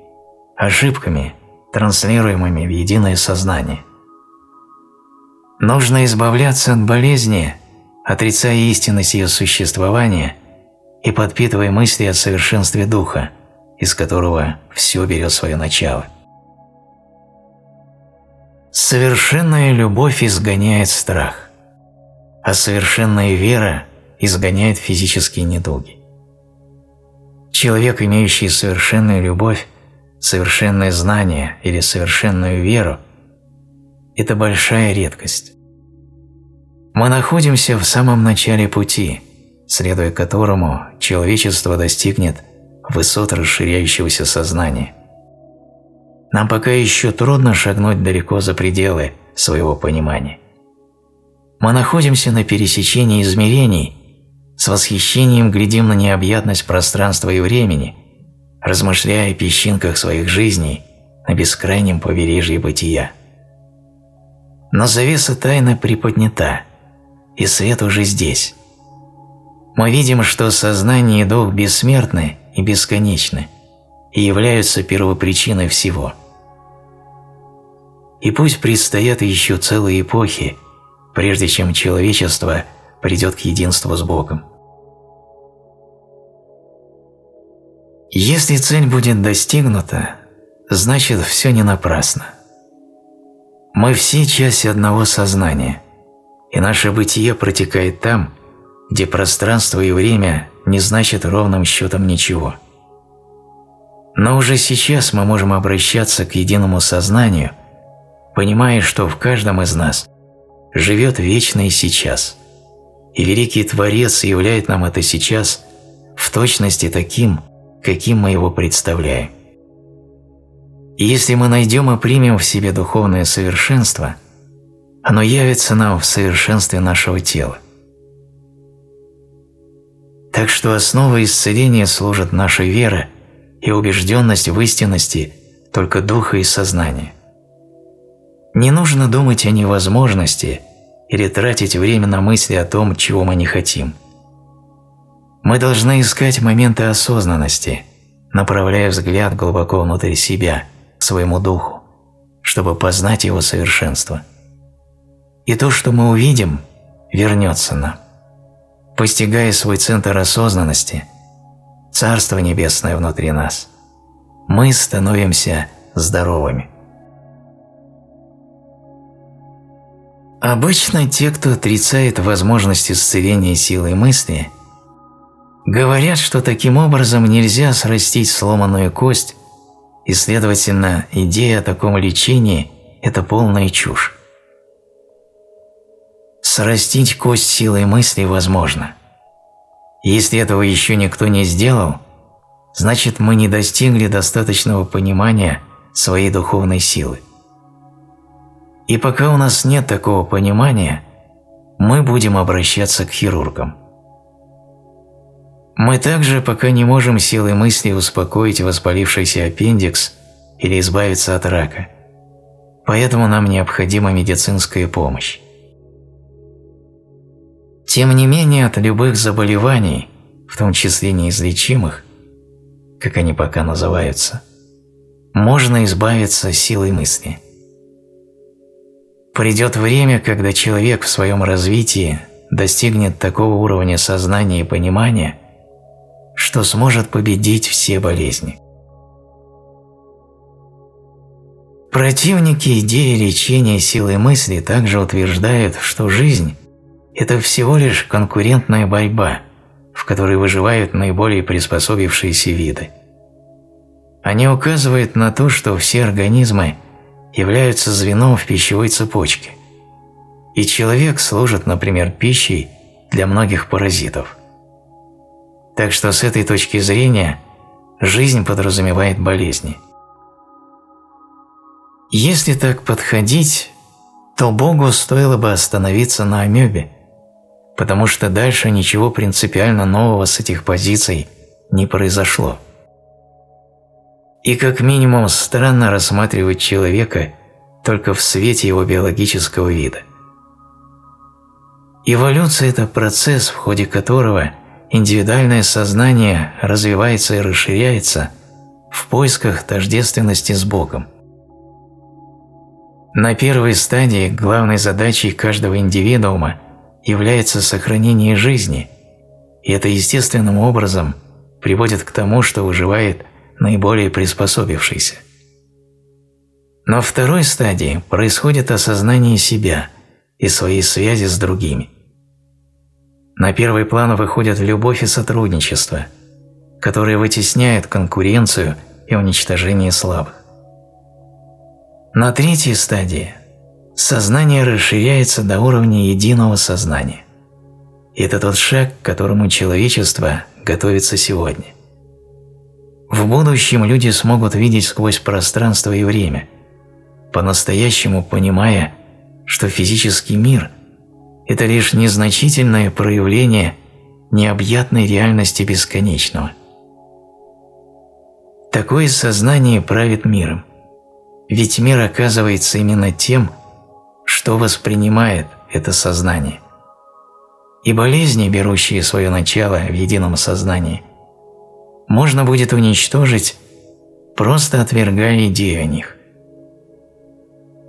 ошибками, транслируемыми в единое сознание. Нужно избавляться от болезни, отрицая истинность ее существования и подпитывая мысли о совершенстве духа, из которого все берет свое начало. Совершенная любовь изгоняет страх, а совершенная вера изгоняет физические недуги. Человек, имеющий совершенную любовь, совершенное знание или совершенную веру – это большая редкость. Мы находимся в самом начале пути, следуя которому человечество достигнет высот расширяющегося сознания. Нам пока еще трудно шагнуть далеко за пределы своего понимания. Мы находимся на пересечении измерений, с восхищением глядим на необъятность пространства и времени, размышляя о песчинках своих жизней на бескрайнем побережье бытия. Но завеса тайны приподнята, и свет уже здесь. Мы видим, что сознание и дух бессмертны и бесконечны, и являются первопричиной всего. И пусть предстоят еще целые эпохи, прежде чем человечество придет к единству с Богом. Если цель будет достигнута, значит все не напрасно. Мы все часть одного сознания, и наше бытие протекает там, где пространство и время не значат ровным счетом ничего. Но уже сейчас мы можем обращаться к единому сознанию, понимая, что в каждом из нас живет вечное сейчас, и Великий Творец являет нам это сейчас в точности таким, каким мы его представляем. И если мы найдем и примем в себе духовное совершенство, оно явится нам в совершенстве нашего тела. Так что основой исцеления служит наша вера и убежденность в истинности только духа и сознания. Не нужно думать о невозможности или тратить время на мысли о том, чего мы не хотим. Мы должны искать моменты осознанности, направляя взгляд глубоко внутрь себя, к своему духу, чтобы познать его совершенство. И то, что мы увидим, вернется нам. Постигая свой центр осознанности, Царство Небесное внутри нас, мы становимся здоровыми. Обычно те, кто отрицает возможность исцеления силой мысли, говорят, что таким образом нельзя срастить сломанную кость, и, следовательно, идея о таком лечении – это полная чушь. Срастить кость силой мысли возможно. Если этого еще никто не сделал, значит мы не достигли достаточного понимания своей духовной силы. И пока у нас нет такого понимания, мы будем обращаться к хирургам. Мы также пока не можем силой мысли успокоить воспалившийся аппендикс или избавиться от рака, поэтому нам необходима медицинская помощь. Тем не менее, от любых заболеваний, в том числе неизлечимых, как они пока называются, можно избавиться силой мысли – Придет время, когда человек в своем развитии достигнет такого уровня сознания и понимания, что сможет победить все болезни. Противники идеи лечения силой мысли также утверждают, что жизнь – это всего лишь конкурентная борьба, в которой выживают наиболее приспособившиеся виды. Они указывают на то, что все организмы являются звеном в пищевой цепочке, и человек служит, например, пищей для многих паразитов. Так что с этой точки зрения жизнь подразумевает болезни. Если так подходить, то Богу стоило бы остановиться на амебе, потому что дальше ничего принципиально нового с этих позиций не произошло. И как минимум странно рассматривать человека только в свете его биологического вида. Эволюция – это процесс, в ходе которого индивидуальное сознание развивается и расширяется в поисках тождественности с Богом. На первой стадии главной задачей каждого индивидуума является сохранение жизни, и это естественным образом приводит к тому, что выживает наиболее приспособившийся. В второй стадии происходит осознание себя и своей связи с другими. На первый план выходят любовь и сотрудничество, которые вытесняют конкуренцию и уничтожение слабых. На третьей стадии сознание расширяется до уровня единого сознания. Это тот шаг, к которому человечество готовится сегодня. В будущем люди смогут видеть сквозь пространство и время, по-настоящему понимая, что физический мир – это лишь незначительное проявление необъятной реальности бесконечного. Такое сознание правит миром, ведь мир оказывается именно тем, что воспринимает это сознание. И болезни, берущие свое начало в едином сознании, можно будет уничтожить, просто отвергая идею о них.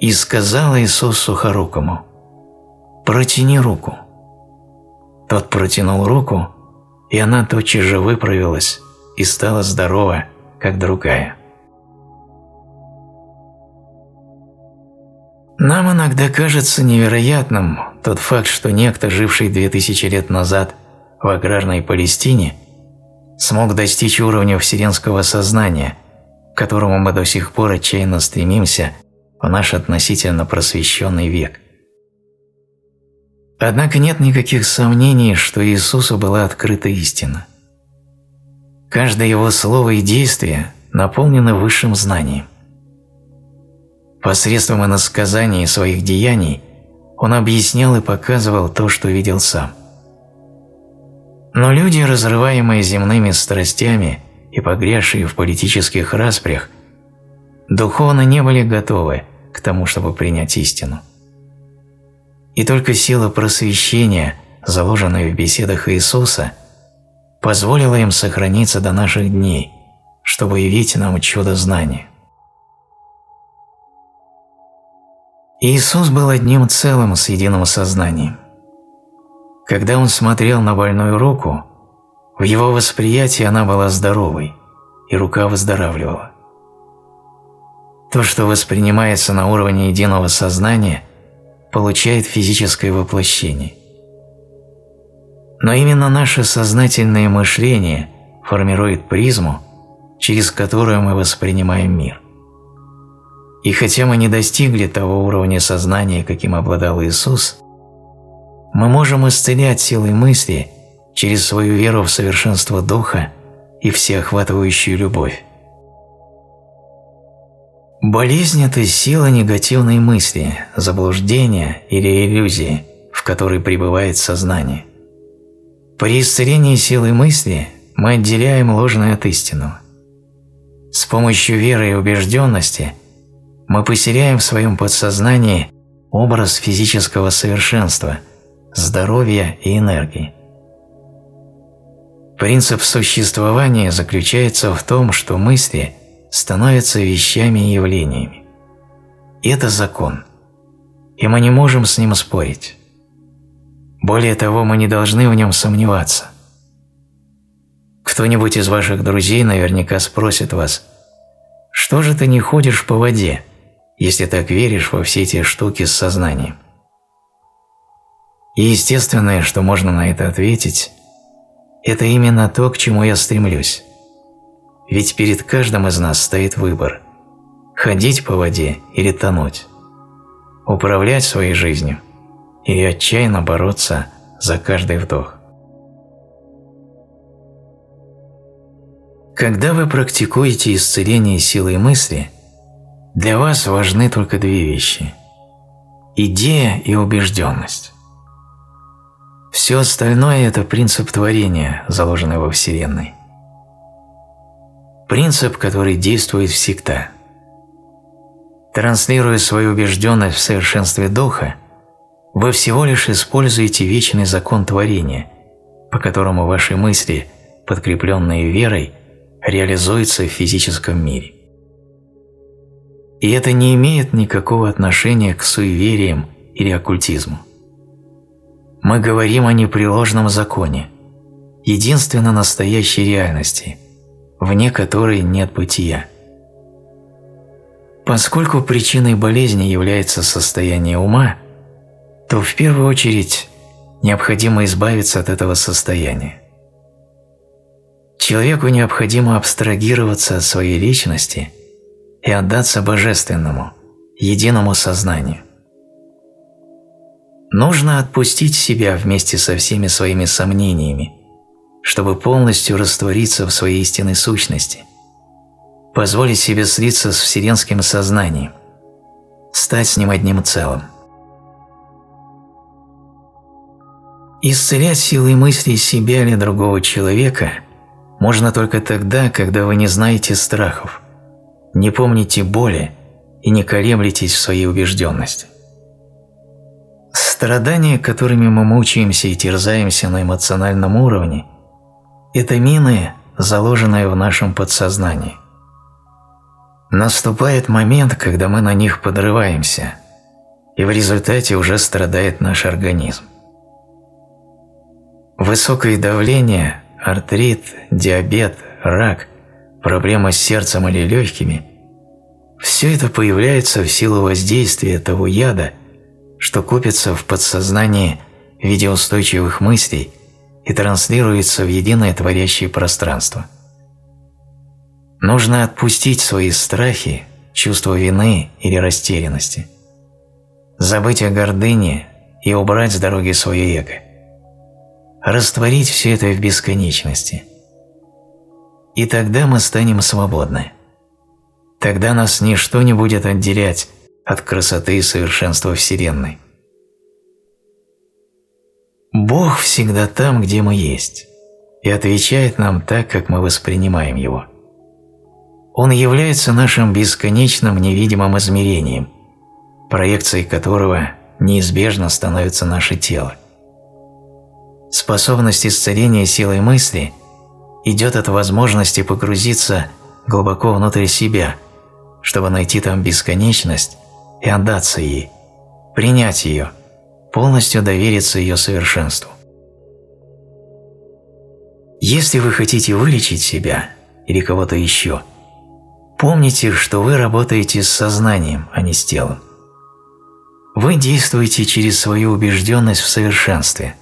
И сказал Иисус Сухорукому, «Протяни руку». Тот протянул руку, и она тотчас же выправилась и стала здорова, как другая. Нам иногда кажется невероятным тот факт, что некто, живший 2000 лет назад в аграрной Палестине, смог достичь уровня вселенского сознания, к которому мы до сих пор отчаянно стремимся в наш относительно просвещенный век. Однако нет никаких сомнений, что Иисусу была открыта истина. Каждое его слово и действие наполнено высшим знанием. Посредством иносказаний своих деяний он объяснял и показывал то, что видел сам. Но люди, разрываемые земными страстями и погрязшие в политических распрях, духовно не были готовы к тому, чтобы принять истину. И только сила просвещения, заложенная в беседах Иисуса, позволила им сохраниться до наших дней, чтобы явить нам чудо знания. Иисус был одним целым с единым сознанием. Когда Он смотрел на больную руку, в Его восприятии она была здоровой, и рука выздоравливала. То, что воспринимается на уровне единого сознания – получает физическое воплощение. Но именно наше сознательное мышление формирует призму, через которую мы воспринимаем мир. И хотя мы не достигли того уровня сознания, каким обладал Иисус, мы можем исцелять силой мысли через свою веру в совершенство Духа и всеохватывающую любовь. Болезнь – это сила негативной мысли, заблуждения или иллюзии, в которой пребывает сознание. При исцелении силы мысли мы отделяем ложное от истинного. С помощью веры и убежденности мы поселяем в своем подсознании образ физического совершенства, здоровья и энергии. Принцип существования заключается в том, что мысли – становятся вещами и явлениями. Это закон, и мы не можем с ним спорить. Более того, мы не должны в нем сомневаться. Кто-нибудь из ваших друзей наверняка спросит вас, что же ты не ходишь по воде, если так веришь во все эти штуки с сознанием? И естественное, что можно на это ответить, это именно то, к чему я стремлюсь. Ведь перед каждым из нас стоит выбор – ходить по воде или тонуть, управлять своей жизнью или отчаянно бороться за каждый вдох. Когда вы практикуете исцеление силой мысли, для вас важны только две вещи – идея и убежденность. Все остальное – это принцип творения, заложенный во Вселенной – Принцип, который действует всегда. Транслируя свою убежденность в совершенстве Духа, вы всего лишь используете вечный закон творения, по которому ваши мысли, подкрепленные верой, реализуются в физическом мире. И это не имеет никакого отношения к суевериям или оккультизму. Мы говорим о непреложном законе, единственно настоящей реальности – вне которой нет бытия. Поскольку причиной болезни является состояние ума, то в первую очередь необходимо избавиться от этого состояния. Человеку необходимо абстрагироваться от своей личности и отдаться божественному, единому сознанию. Нужно отпустить себя вместе со всеми своими сомнениями, чтобы полностью раствориться в своей истинной сущности, позволить себе слиться с вселенским сознанием, стать с ним одним целым. Исцелять силой мысли себя или другого человека можно только тогда, когда вы не знаете страхов, не помните боли и не колеблетесь в своей убежденности. Страдания, которыми мы мучаемся и терзаемся на эмоциональном уровне, это мины, заложенные в нашем подсознании. Наступает момент, когда мы на них подрываемся, и в результате уже страдает наш организм. Высокое давление, артрит, диабет, рак, проблема с сердцем или легкими – все это появляется в силу воздействия того яда – что копится в подсознании в виде устойчивых мыслей и транслируется в единое творящее пространство. Нужно отпустить свои страхи, чувство вины или растерянности, забыть о гордыне и убрать с дороги свое эго, растворить все это в бесконечности. И тогда мы станем свободны. Тогда нас ничто не будет отделять от красоты и совершенства Вселенной. Бог всегда там, где мы есть, и отвечает нам так, как мы воспринимаем Его. Он является нашим бесконечным невидимым измерением, проекцией которого неизбежно становится наше тело. Способность исцеления силой мысли идет от возможности погрузиться глубоко внутрь себя, чтобы найти там бесконечность и отдаться ей, принять ее, полностью довериться ее совершенству. Если вы хотите вылечить себя или кого-то еще, помните, что вы работаете с сознанием, а не с телом. Вы действуете через свою убежденность в совершенстве.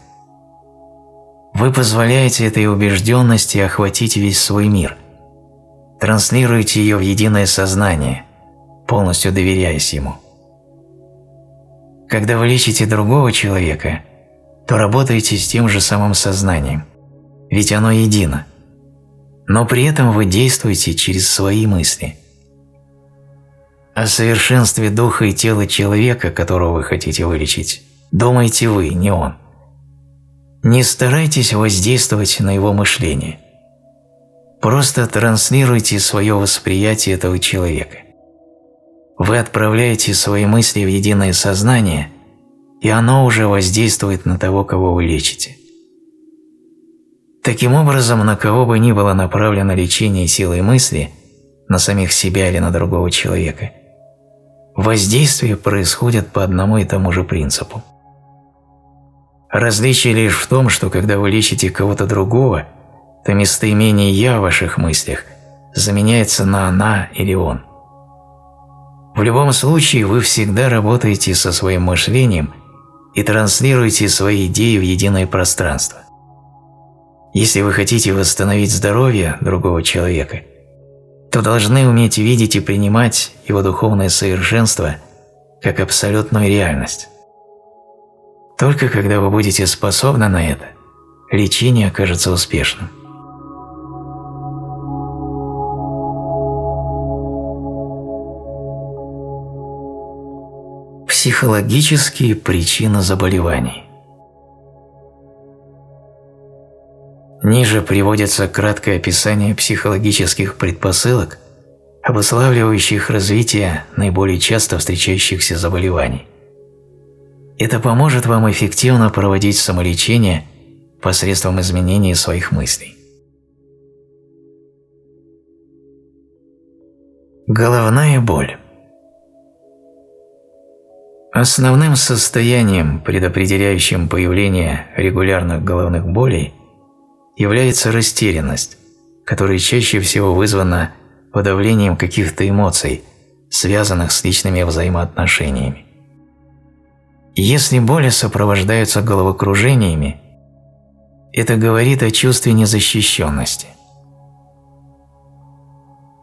Вы позволяете этой убежденности охватить весь свой мир, транслируете ее в единое сознание, полностью доверяясь ему. Когда вы лечите другого человека, то работаете с тем же самым сознанием, ведь оно едино. Но при этом вы действуете через свои мысли. О совершенстве духа и тела человека, которого вы хотите вылечить, думаете вы, не он. Не старайтесь воздействовать на его мышление. Просто транслируйте свое восприятие этого человека – вы отправляете свои мысли в единое сознание, и оно уже воздействует на того, кого вы лечите. Таким образом, на кого бы ни было направлено лечение силой мысли, на самих себя или на другого человека, воздействие происходит по одному и тому же принципу. Различие лишь в том, что когда вы лечите кого-то другого, то местоимение «я» в ваших мыслях заменяется на «она» или «он». В любом случае вы всегда работаете со своим мышлением и транслируете свои идеи в единое пространство. Если вы хотите восстановить здоровье другого человека, то должны уметь видеть и принимать его духовное совершенство как абсолютную реальность. Только когда вы будете способны на это, лечение окажется успешным. Психологические причины заболеваний. Ниже приводится краткое описание психологических предпосылок, обуславливающих развитие наиболее часто встречающихся заболеваний. Это поможет вам эффективно проводить самолечение посредством изменения своих мыслей. Головная боль. Основным состоянием, предопределяющим появление регулярных головных болей, является растерянность, которая чаще всего вызвана подавлением каких-то эмоций, связанных с личными взаимоотношениями. Если боли сопровождаются головокружениями, это говорит о чувстве незащищенности.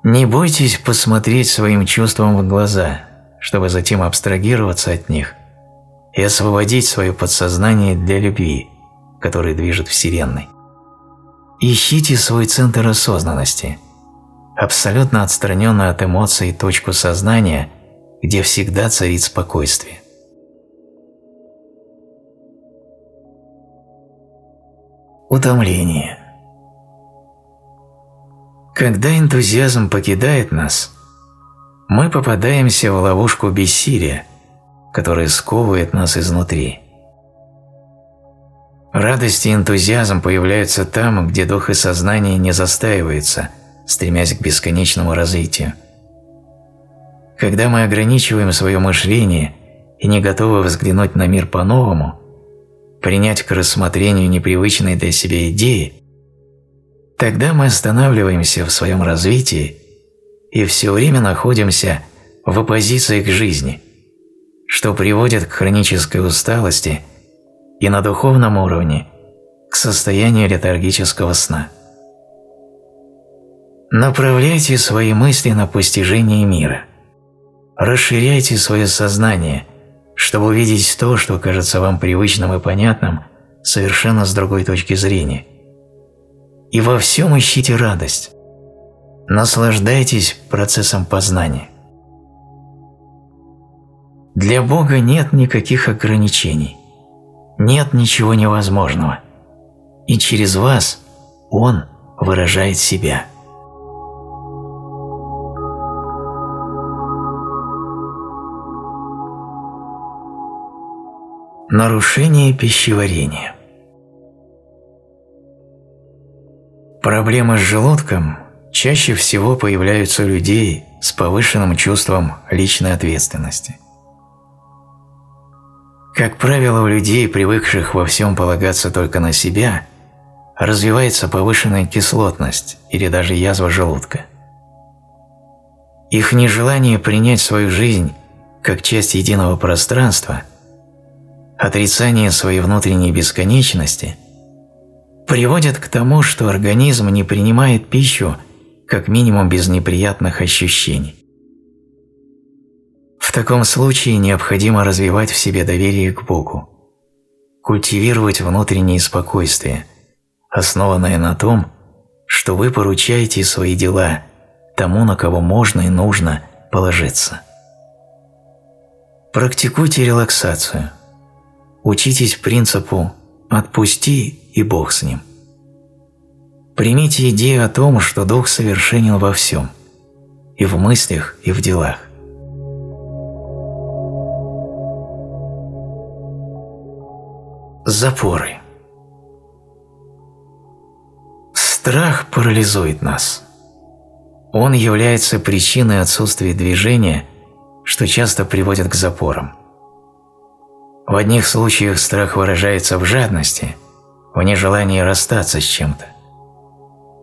Не бойтесь посмотреть своим чувствам в глаза – чтобы затем абстрагироваться от них и освободить свое подсознание для любви, который движет Вселенной. Ищите свой центр осознанности, абсолютно отстраненную от эмоций точку сознания, где всегда царит спокойствие. Утомление Когда энтузиазм покидает нас, мы попадаемся в ловушку бессилия, которая сковывает нас изнутри. Радость и энтузиазм появляются там, где дух и сознание не застаиваются, стремясь к бесконечному развитию. Когда мы ограничиваем свое мышление и не готовы взглянуть на мир по-новому, принять к рассмотрению непривычные для себя идеи, тогда мы останавливаемся в своем развитии и все время находимся в оппозиции к жизни, что приводит к хронической усталости – и на духовном уровне к состоянию летаргического сна. Направляйте свои мысли на постижение мира. Расширяйте свое сознание, чтобы увидеть то, что кажется вам привычным и понятным, совершенно с другой точки зрения. И во всем ищите радость. Наслаждайтесь процессом познания. Для Бога нет никаких ограничений нет ничего невозможного, и через вас Он выражает себя. Нарушение пищеварения Проблемы с желудком чаще всего появляются людей с повышенным чувством личной ответственности – как правило, у людей, привыкших во всем полагаться только на себя, развивается повышенная кислотность или даже язва желудка. Их нежелание принять свою жизнь как часть единого пространства, отрицание своей внутренней бесконечности приводит к тому, что организм не принимает пищу как минимум без неприятных ощущений. В таком случае необходимо развивать в себе доверие к Богу, культивировать внутреннее спокойствие, основанное на том, что вы поручаете свои дела тому, на кого можно и нужно положиться. Практикуйте релаксацию. Учитесь принципу «отпусти и Бог с ним». Примите идею о том, что Дух совершенен во всем – и в мыслях, и в делах. Запоры. Страх парализует нас. Он является причиной отсутствия движения, что часто приводит к запорам. В одних случаях страх выражается в жадности, в нежелании расстаться с чем-то.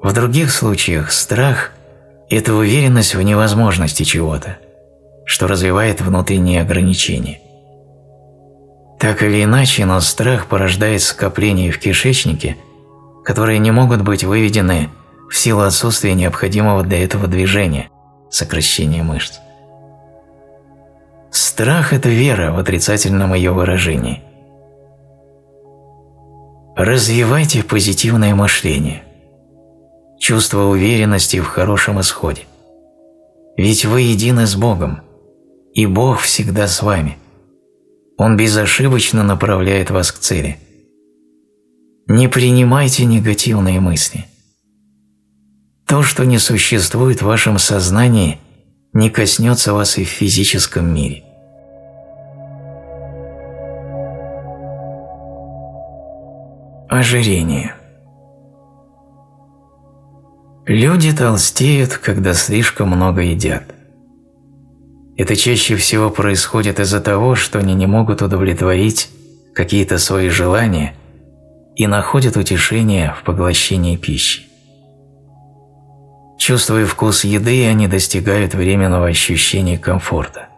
В других случаях страх – это уверенность в невозможности чего-то, что развивает внутренние ограничения. Так или иначе, но страх порождает скопления в кишечнике, которые не могут быть выведены в силу отсутствия необходимого для этого движения, сокращения мышц. Страх – это вера в отрицательном ее выражении. Развивайте позитивное мышление, чувство уверенности в хорошем исходе. Ведь вы едины с Богом, и Бог всегда с вами – он безошибочно направляет вас к цели. Не принимайте негативные мысли. То, что не существует в вашем сознании, не коснется вас и в физическом мире. Ожирение Люди толстеют, когда слишком много едят. Это чаще всего происходит из-за того, что они не могут удовлетворить какие-то свои желания и находят утешение в поглощении пищи. Чувствуя вкус еды, они достигают временного ощущения комфорта.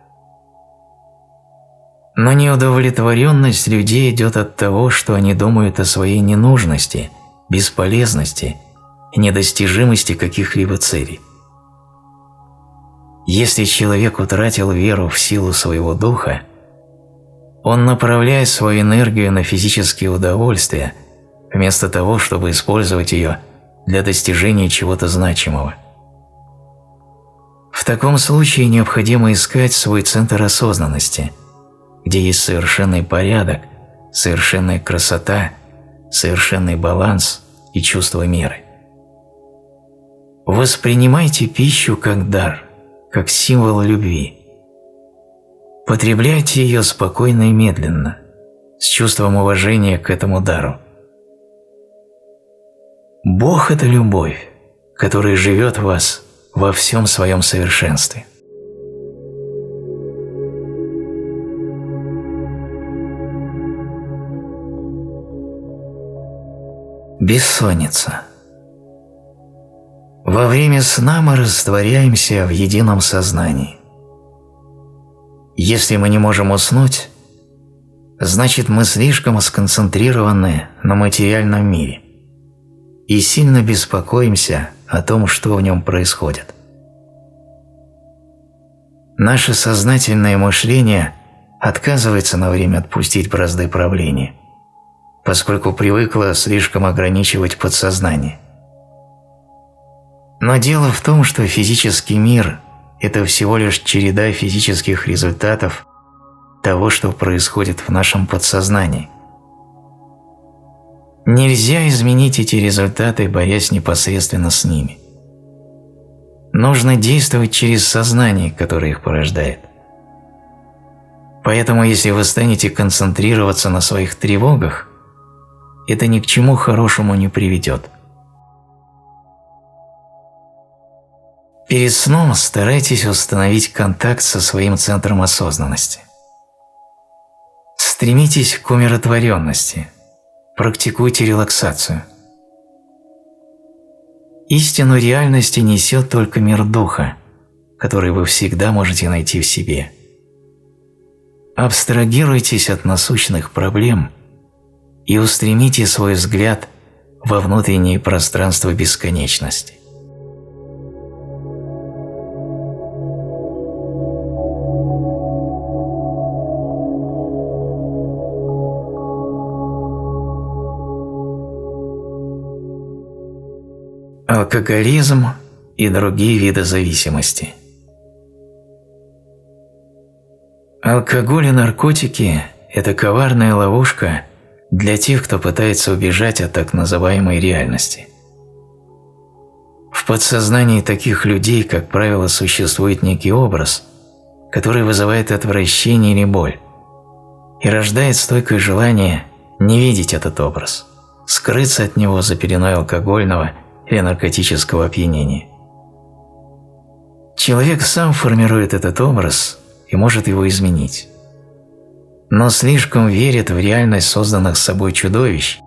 Но неудовлетворенность людей идет от того, что они думают о своей ненужности, бесполезности недостижимости каких-либо целей. Если человек утратил веру в силу своего духа, Он направляет свою энергию на физические удовольствия, вместо того, чтобы использовать ее для достижения чего-то значимого. В таком случае необходимо искать свой центр осознанности, где есть совершенный порядок, совершенная красота, совершенный баланс и чувство меры. Воспринимайте пищу как дар, как символ любви. Потребляйте ее спокойно и медленно, с чувством уважения к этому дару. Бог – это любовь, которая живет в вас во всем своем совершенстве. Бессонница – во время сна мы растворяемся в едином сознании. Если мы не можем уснуть, значит мы слишком сконцентрированы на материальном мире и сильно беспокоимся о том, что в нем происходит. Наше сознательное мышление отказывается на время отпустить бразды правления, поскольку привыкло слишком ограничивать подсознание – но дело в том, что физический мир – это всего лишь череда физических результатов того, что происходит в нашем подсознании. Нельзя изменить эти результаты, борясь непосредственно с ними. Нужно действовать через сознание, которое их порождает. Поэтому если вы станете концентрироваться на своих тревогах, это ни к чему хорошему не приведет – Перед сном старайтесь установить контакт со своим центром осознанности. Стремитесь к умиротворенности, практикуйте релаксацию. Истину реальности несет только мир духа, который вы всегда можете найти в себе. Абстрагируйтесь от насущных проблем и устремите свой взгляд во внутреннее пространство бесконечности. Алкоголизм и другие виды зависимости. Алкоголь и наркотики – это коварная ловушка для тех, кто пытается убежать от так называемой реальности. В подсознании таких людей, как правило, существует некий образ, который вызывает отвращение или боль, и рождает стойкое желание не видеть этот образ, скрыться от него за пеленой алкогольного – или наркотического опьянения. Человек сам формирует этот образ и может его изменить. Но слишком верит в реальность созданных собой чудовищ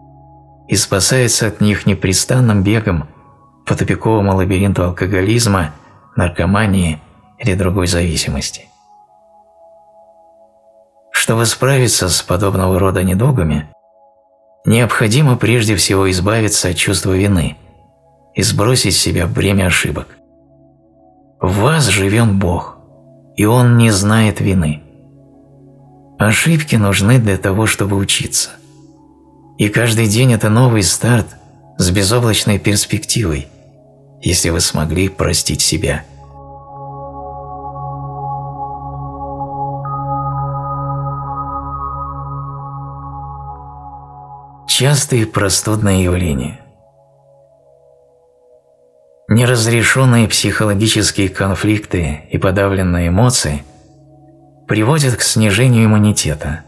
и спасается от них непрестанным бегом по тупиковому лабиринту алкоголизма, наркомании или другой зависимости. Чтобы справиться с подобного рода недугами, необходимо прежде всего избавиться от чувства вины – и сбросить с себя бремя ошибок. В вас живет Бог, и Он не знает вины. Ошибки нужны для того, чтобы учиться. И каждый день – это новый старт с безоблачной перспективой, если вы смогли простить себя. Частые простудные явления – Неразрешенные психологические конфликты и подавленные эмоции приводят к снижению иммунитета,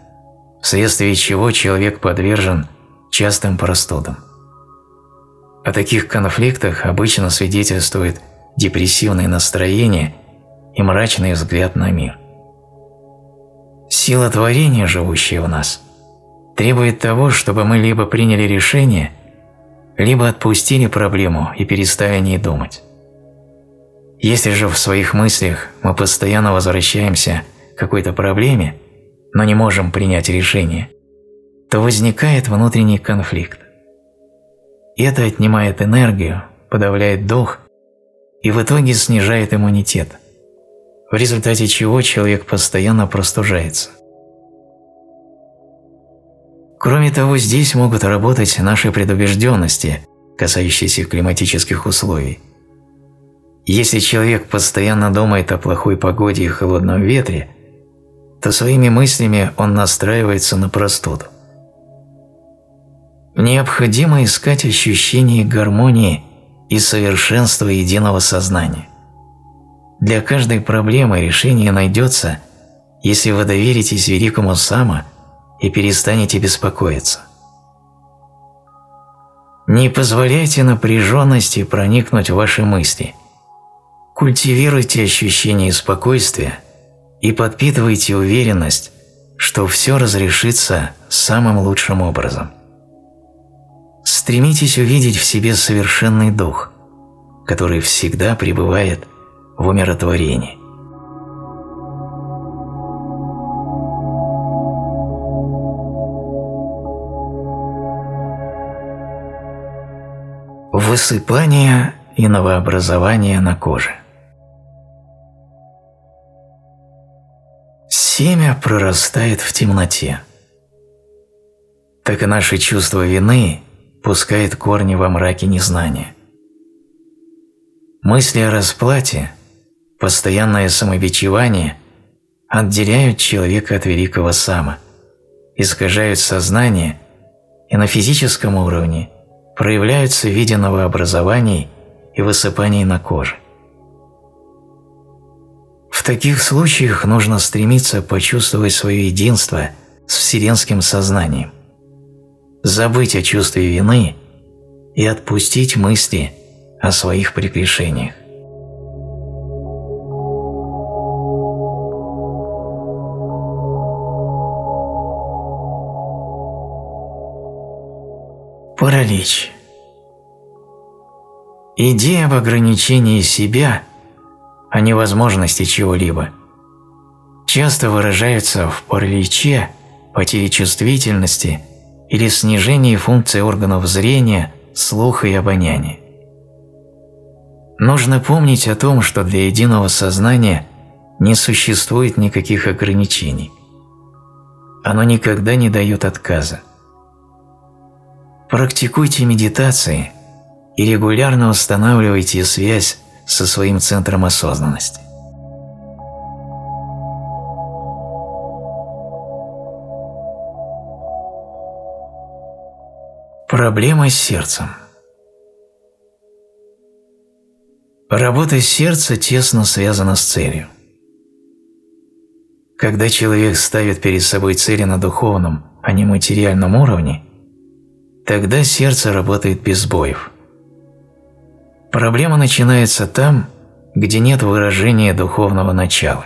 вследствие чего человек подвержен частым простудам. О таких конфликтах обычно свидетельствует депрессивное настроение и мрачный взгляд на мир. Сила творения, живущая в нас, требует того, чтобы мы либо приняли решение – либо отпустили проблему и перестали о ней думать. Если же в своих мыслях мы постоянно возвращаемся к какой-то проблеме, но не можем принять решение, то возникает внутренний конфликт. Это отнимает энергию, подавляет дух и в итоге снижает иммунитет, в результате чего человек постоянно простужается. Кроме того, здесь могут работать наши предубежденности, касающиеся климатических условий. Если человек постоянно думает о плохой погоде и холодном ветре, то своими мыслями он настраивается на простуду. Необходимо искать ощущение гармонии и совершенства единого сознания. Для каждой проблемы решение найдется, если вы доверитесь великому Сама и перестанете беспокоиться. Не позволяйте напряженности проникнуть в ваши мысли. Культивируйте ощущение спокойствия и подпитывайте уверенность, что все разрешится самым лучшим образом. Стремитесь увидеть в себе совершенный дух, который всегда пребывает в умиротворении. Высыпание и новообразование на коже. Семя прорастает в темноте. Так и наше чувство вины пускает корни во мраке незнания. Мысли о расплате, постоянное самобичевание отделяют человека от великого сама, искажают сознание и на физическом уровне проявляются в виде новообразований и высыпаний на коже. В таких случаях нужно стремиться почувствовать свое единство с вселенским сознанием, забыть о чувстве вины и отпустить мысли о своих прегрешениях. Паралич. Идея об ограничении себя, о невозможности чего-либо, часто выражается в параличе, потере чувствительности или снижении функций органов зрения, слуха и обоняния. Нужно помнить о том, что для единого сознания не существует никаких ограничений. Оно никогда не дает отказа. Практикуйте медитации и регулярно устанавливайте связь со своим центром осознанности. Проблема с сердцем Работа сердца тесно связана с целью. Когда человек ставит перед собой цели на духовном, а не материальном уровне – Тогда сердце работает без сбоев. Проблема начинается там, где нет выражения духовного начала.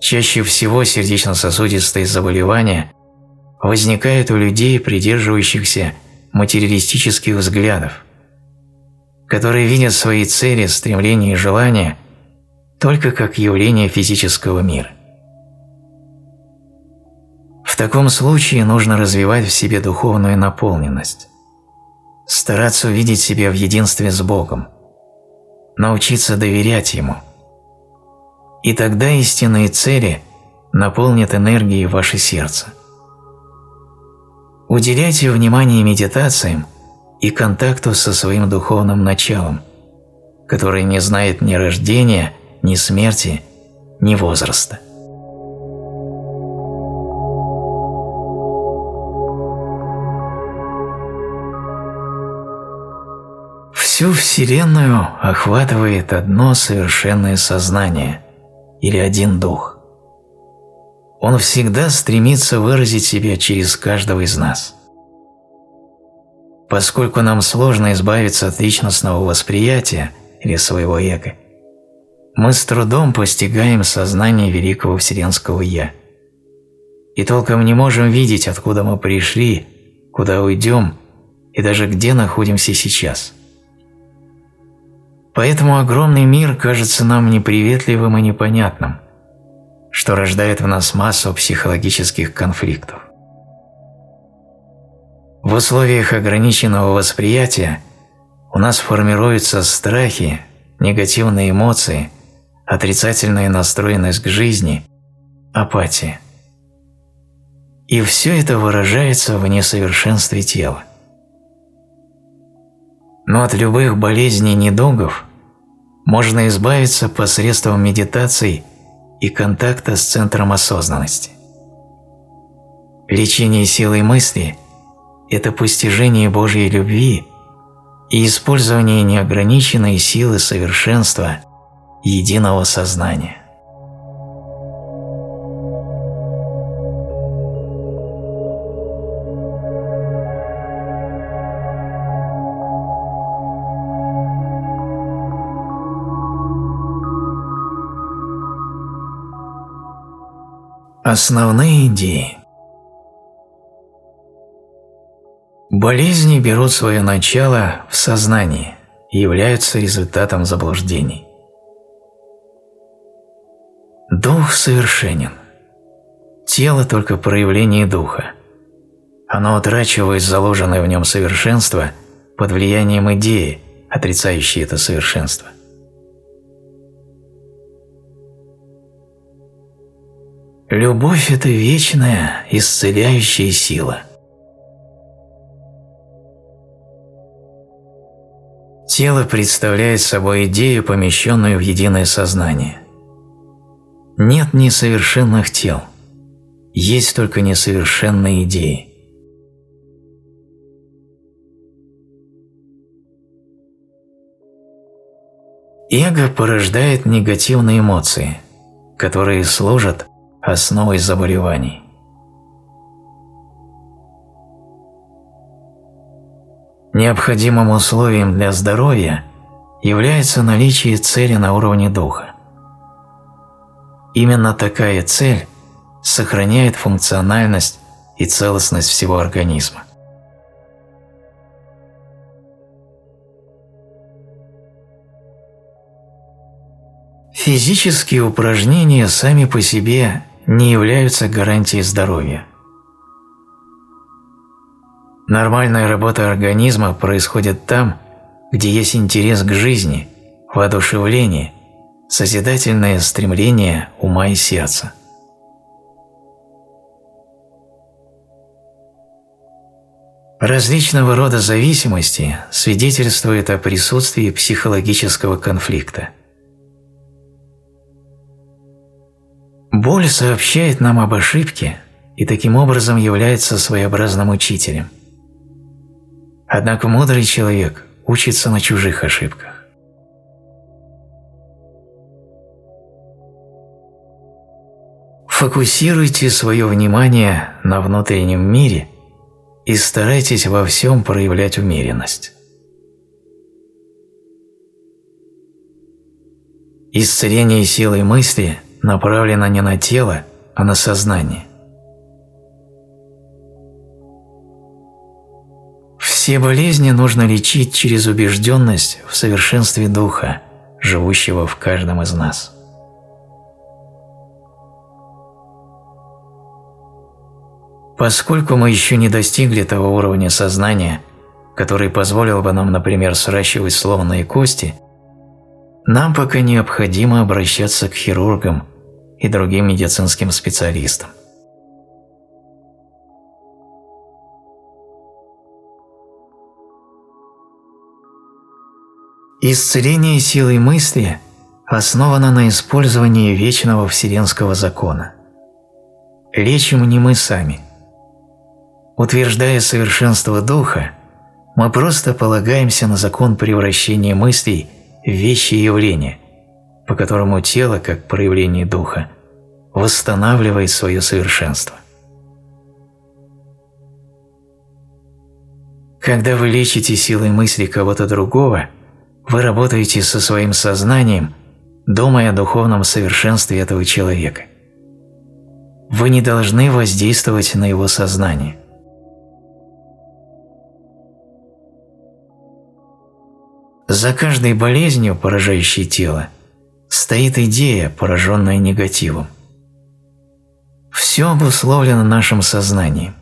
Чаще всего сердечно-сосудистые заболевания возникают у людей, придерживающихся материалистических взглядов, которые видят свои цели, стремления и желания только как явление физического мира. Таком случае нужно развивать в себе духовную наполненность, стараться увидеть себя в единстве с Богом, научиться доверять Ему. И тогда истинные цели наполнят энергией ваше сердце. Уделяйте внимание медитациям и контакту со своим духовным началом, которое не знает ни рождения, ни смерти, ни возраста. Всю Вселенную охватывает одно совершенное сознание или один дух. Он всегда стремится выразить себя через каждого из нас. Поскольку нам сложно избавиться от личностного восприятия или своего эго, мы с трудом постигаем сознание великого вселенского «Я». И толком не можем видеть, откуда мы пришли, куда уйдем и даже где находимся сейчас – Поэтому огромный мир кажется нам неприветливым и непонятным, что рождает в нас массу психологических конфликтов. В условиях ограниченного восприятия у нас формируются страхи, негативные эмоции, отрицательная настроенность к жизни, апатия. И все это выражается в несовершенстве тела. Но от любых болезней и недугов можно избавиться посредством медитаций и контакта с центром осознанности. Лечение силой мысли – это постижение Божьей любви и использование неограниченной силы совершенства единого сознания. Основные идеи Болезни берут свое начало в сознании и являются результатом заблуждений. Дух совершенен. Тело – только проявление духа. Оно утрачивает заложенное в нем совершенство под влиянием идеи, отрицающей это совершенство – Любовь – это вечная, исцеляющая сила. Тело представляет собой идею, помещенную в единое сознание. Нет несовершенных тел, есть только несовершенные идеи. Эго порождает негативные эмоции, которые служат основой заболеваний. Необходимым условием для здоровья является наличие цели на уровне духа. Именно такая цель сохраняет функциональность и целостность всего организма. Физические упражнения сами по себе не являются гарантией здоровья. Нормальная работа организма происходит там, где есть интерес к жизни, воодушевление, созидательное стремление ума и сердца. Различного рода зависимости свидетельствуют о присутствии психологического конфликта – Боль сообщает нам об ошибке и таким образом является своеобразным учителем. Однако мудрый человек учится на чужих ошибках. Фокусируйте свое внимание на внутреннем мире и старайтесь во всем проявлять умеренность. Исцеление силой мысли – направлена не на тело, а на сознание. Все болезни нужно лечить через убежденность в совершенстве Духа, живущего в каждом из нас. Поскольку мы еще не достигли того уровня сознания, который позволил бы нам, например, сращивать сломанные кости, нам пока необходимо обращаться к хирургам и другим медицинским специалистам. Исцеление силой мысли основано на использовании вечного вселенского закона. Лечим не мы сами. Утверждая совершенство духа, мы просто полагаемся на закон превращения мыслей в вещи и явления, по которому тело, как проявление духа, восстанавливает свое совершенство. Когда вы лечите силой мысли кого-то другого, вы работаете со своим сознанием, думая о духовном совершенстве этого человека. Вы не должны воздействовать на его сознание. За каждой болезнью, поражающей тело, стоит идея, пораженная негативом. Все обусловлено нашим сознанием.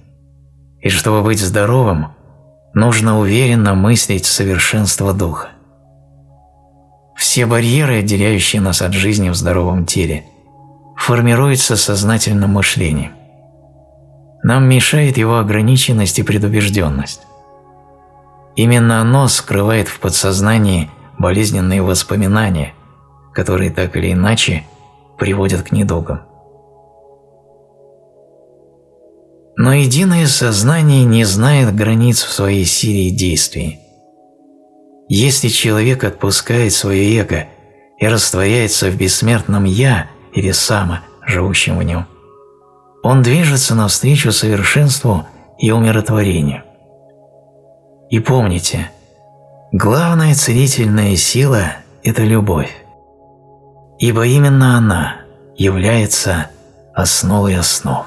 И чтобы быть здоровым, нужно уверенно мыслить совершенство духа. Все барьеры, отделяющие нас от жизни в здоровом теле, формируются сознательным мышлением. нам мешает его ограниченность и предубежденность. Именно оно скрывает в подсознании болезненные воспоминания, которые так или иначе приводят к недугам. Но единое сознание не знает границ в своей силе и действии. Если человек отпускает свое эго и растворяется в бессмертном «я» или «само», живущем в нем, он движется навстречу совершенству и умиротворению. И помните, главная целительная сила – это любовь, ибо именно она является основой основ.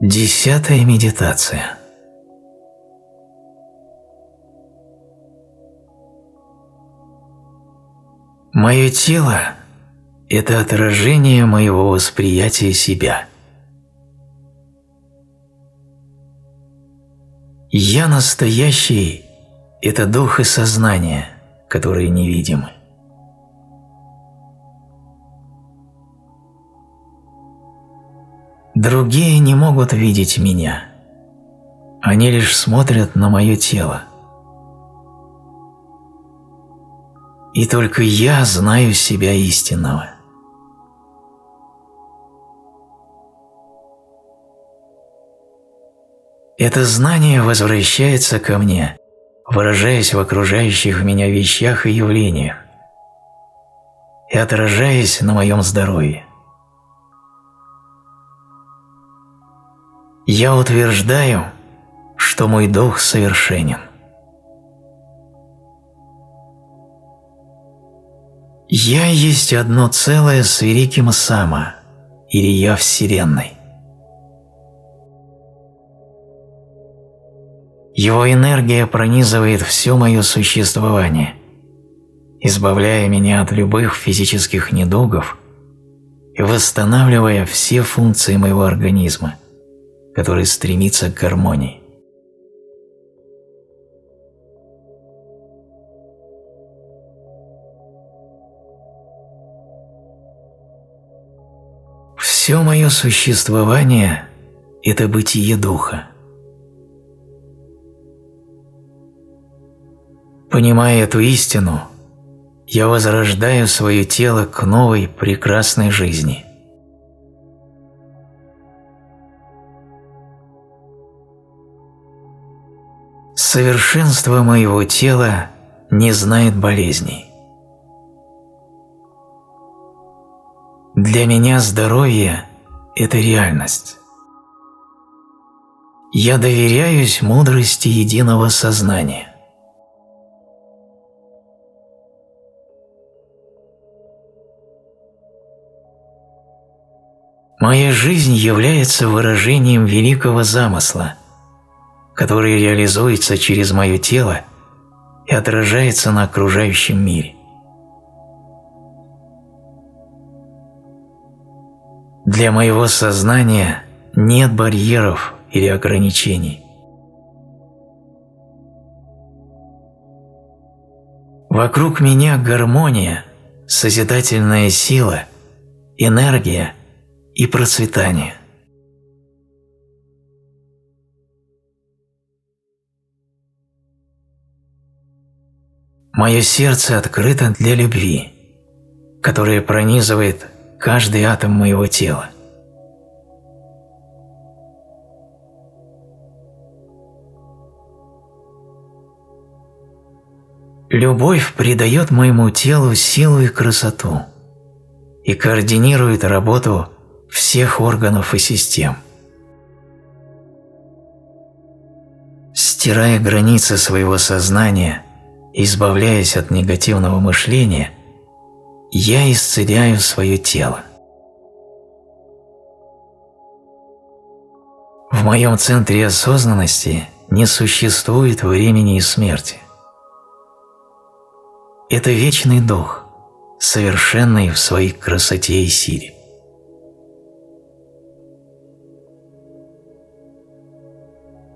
Десятая медитация. Мое тело – это отражение моего восприятия себя. Я настоящий – это дух и сознание, которые невидимы. Другие не могут видеть меня. Они лишь смотрят на мое тело. И только я знаю себя истинного. Это знание возвращается ко мне, выражаясь в окружающих меня вещах и явлениях и отражаясь на моем здоровье. Я утверждаю, что мой дух совершенен. Я есть одно целое с великим Сама, или Я Вселенной. Его энергия пронизывает все мое существование, избавляя меня от любых физических недугов и восстанавливая все функции моего организма – который стремится к гармонии. Все мое существование – это бытие Духа. Понимая эту истину, я возрождаю свое тело к новой прекрасной жизни – Совершенство моего тела не знает болезней. Для меня здоровье – это реальность. Я доверяюсь мудрости единого сознания. Моя жизнь является выражением великого замысла – который реализуется через мое тело и отражается на окружающем мире. Для моего сознания нет барьеров или ограничений. Вокруг меня гармония, созидательная сила, энергия и процветание. Мое сердце открыто для любви, которая пронизывает каждый атом моего тела. Любовь придает моему телу силу и красоту и координирует работу всех органов и систем. Стирая границы своего сознания – избавляясь от негативного мышления, я исцеляю свое тело. В моем центре осознанности не существует времени и смерти. Это вечный дух, совершенной в своей красоте и силе.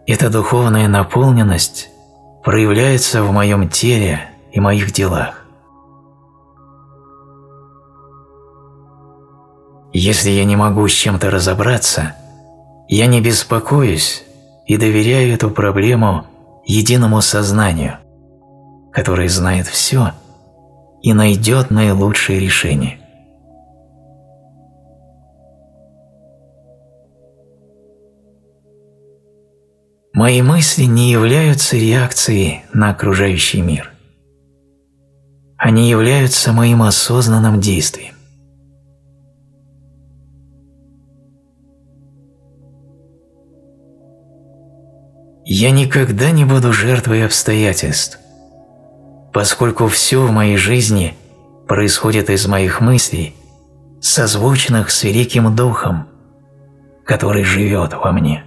Эта духовная наполненность проявляется в моем теле и моих делах. Если я не могу с чем-то разобраться, я не беспокоюсь и доверяю эту проблему единому сознанию, которое знает все и найдет наилучшее решение. Мои мысли не являются реакцией на окружающий мир. Они являются моим осознанным действием. Я никогда не буду жертвой обстоятельств, поскольку все в моей жизни происходит из моих мыслей, созвучных с Великим Духом, который живет во мне.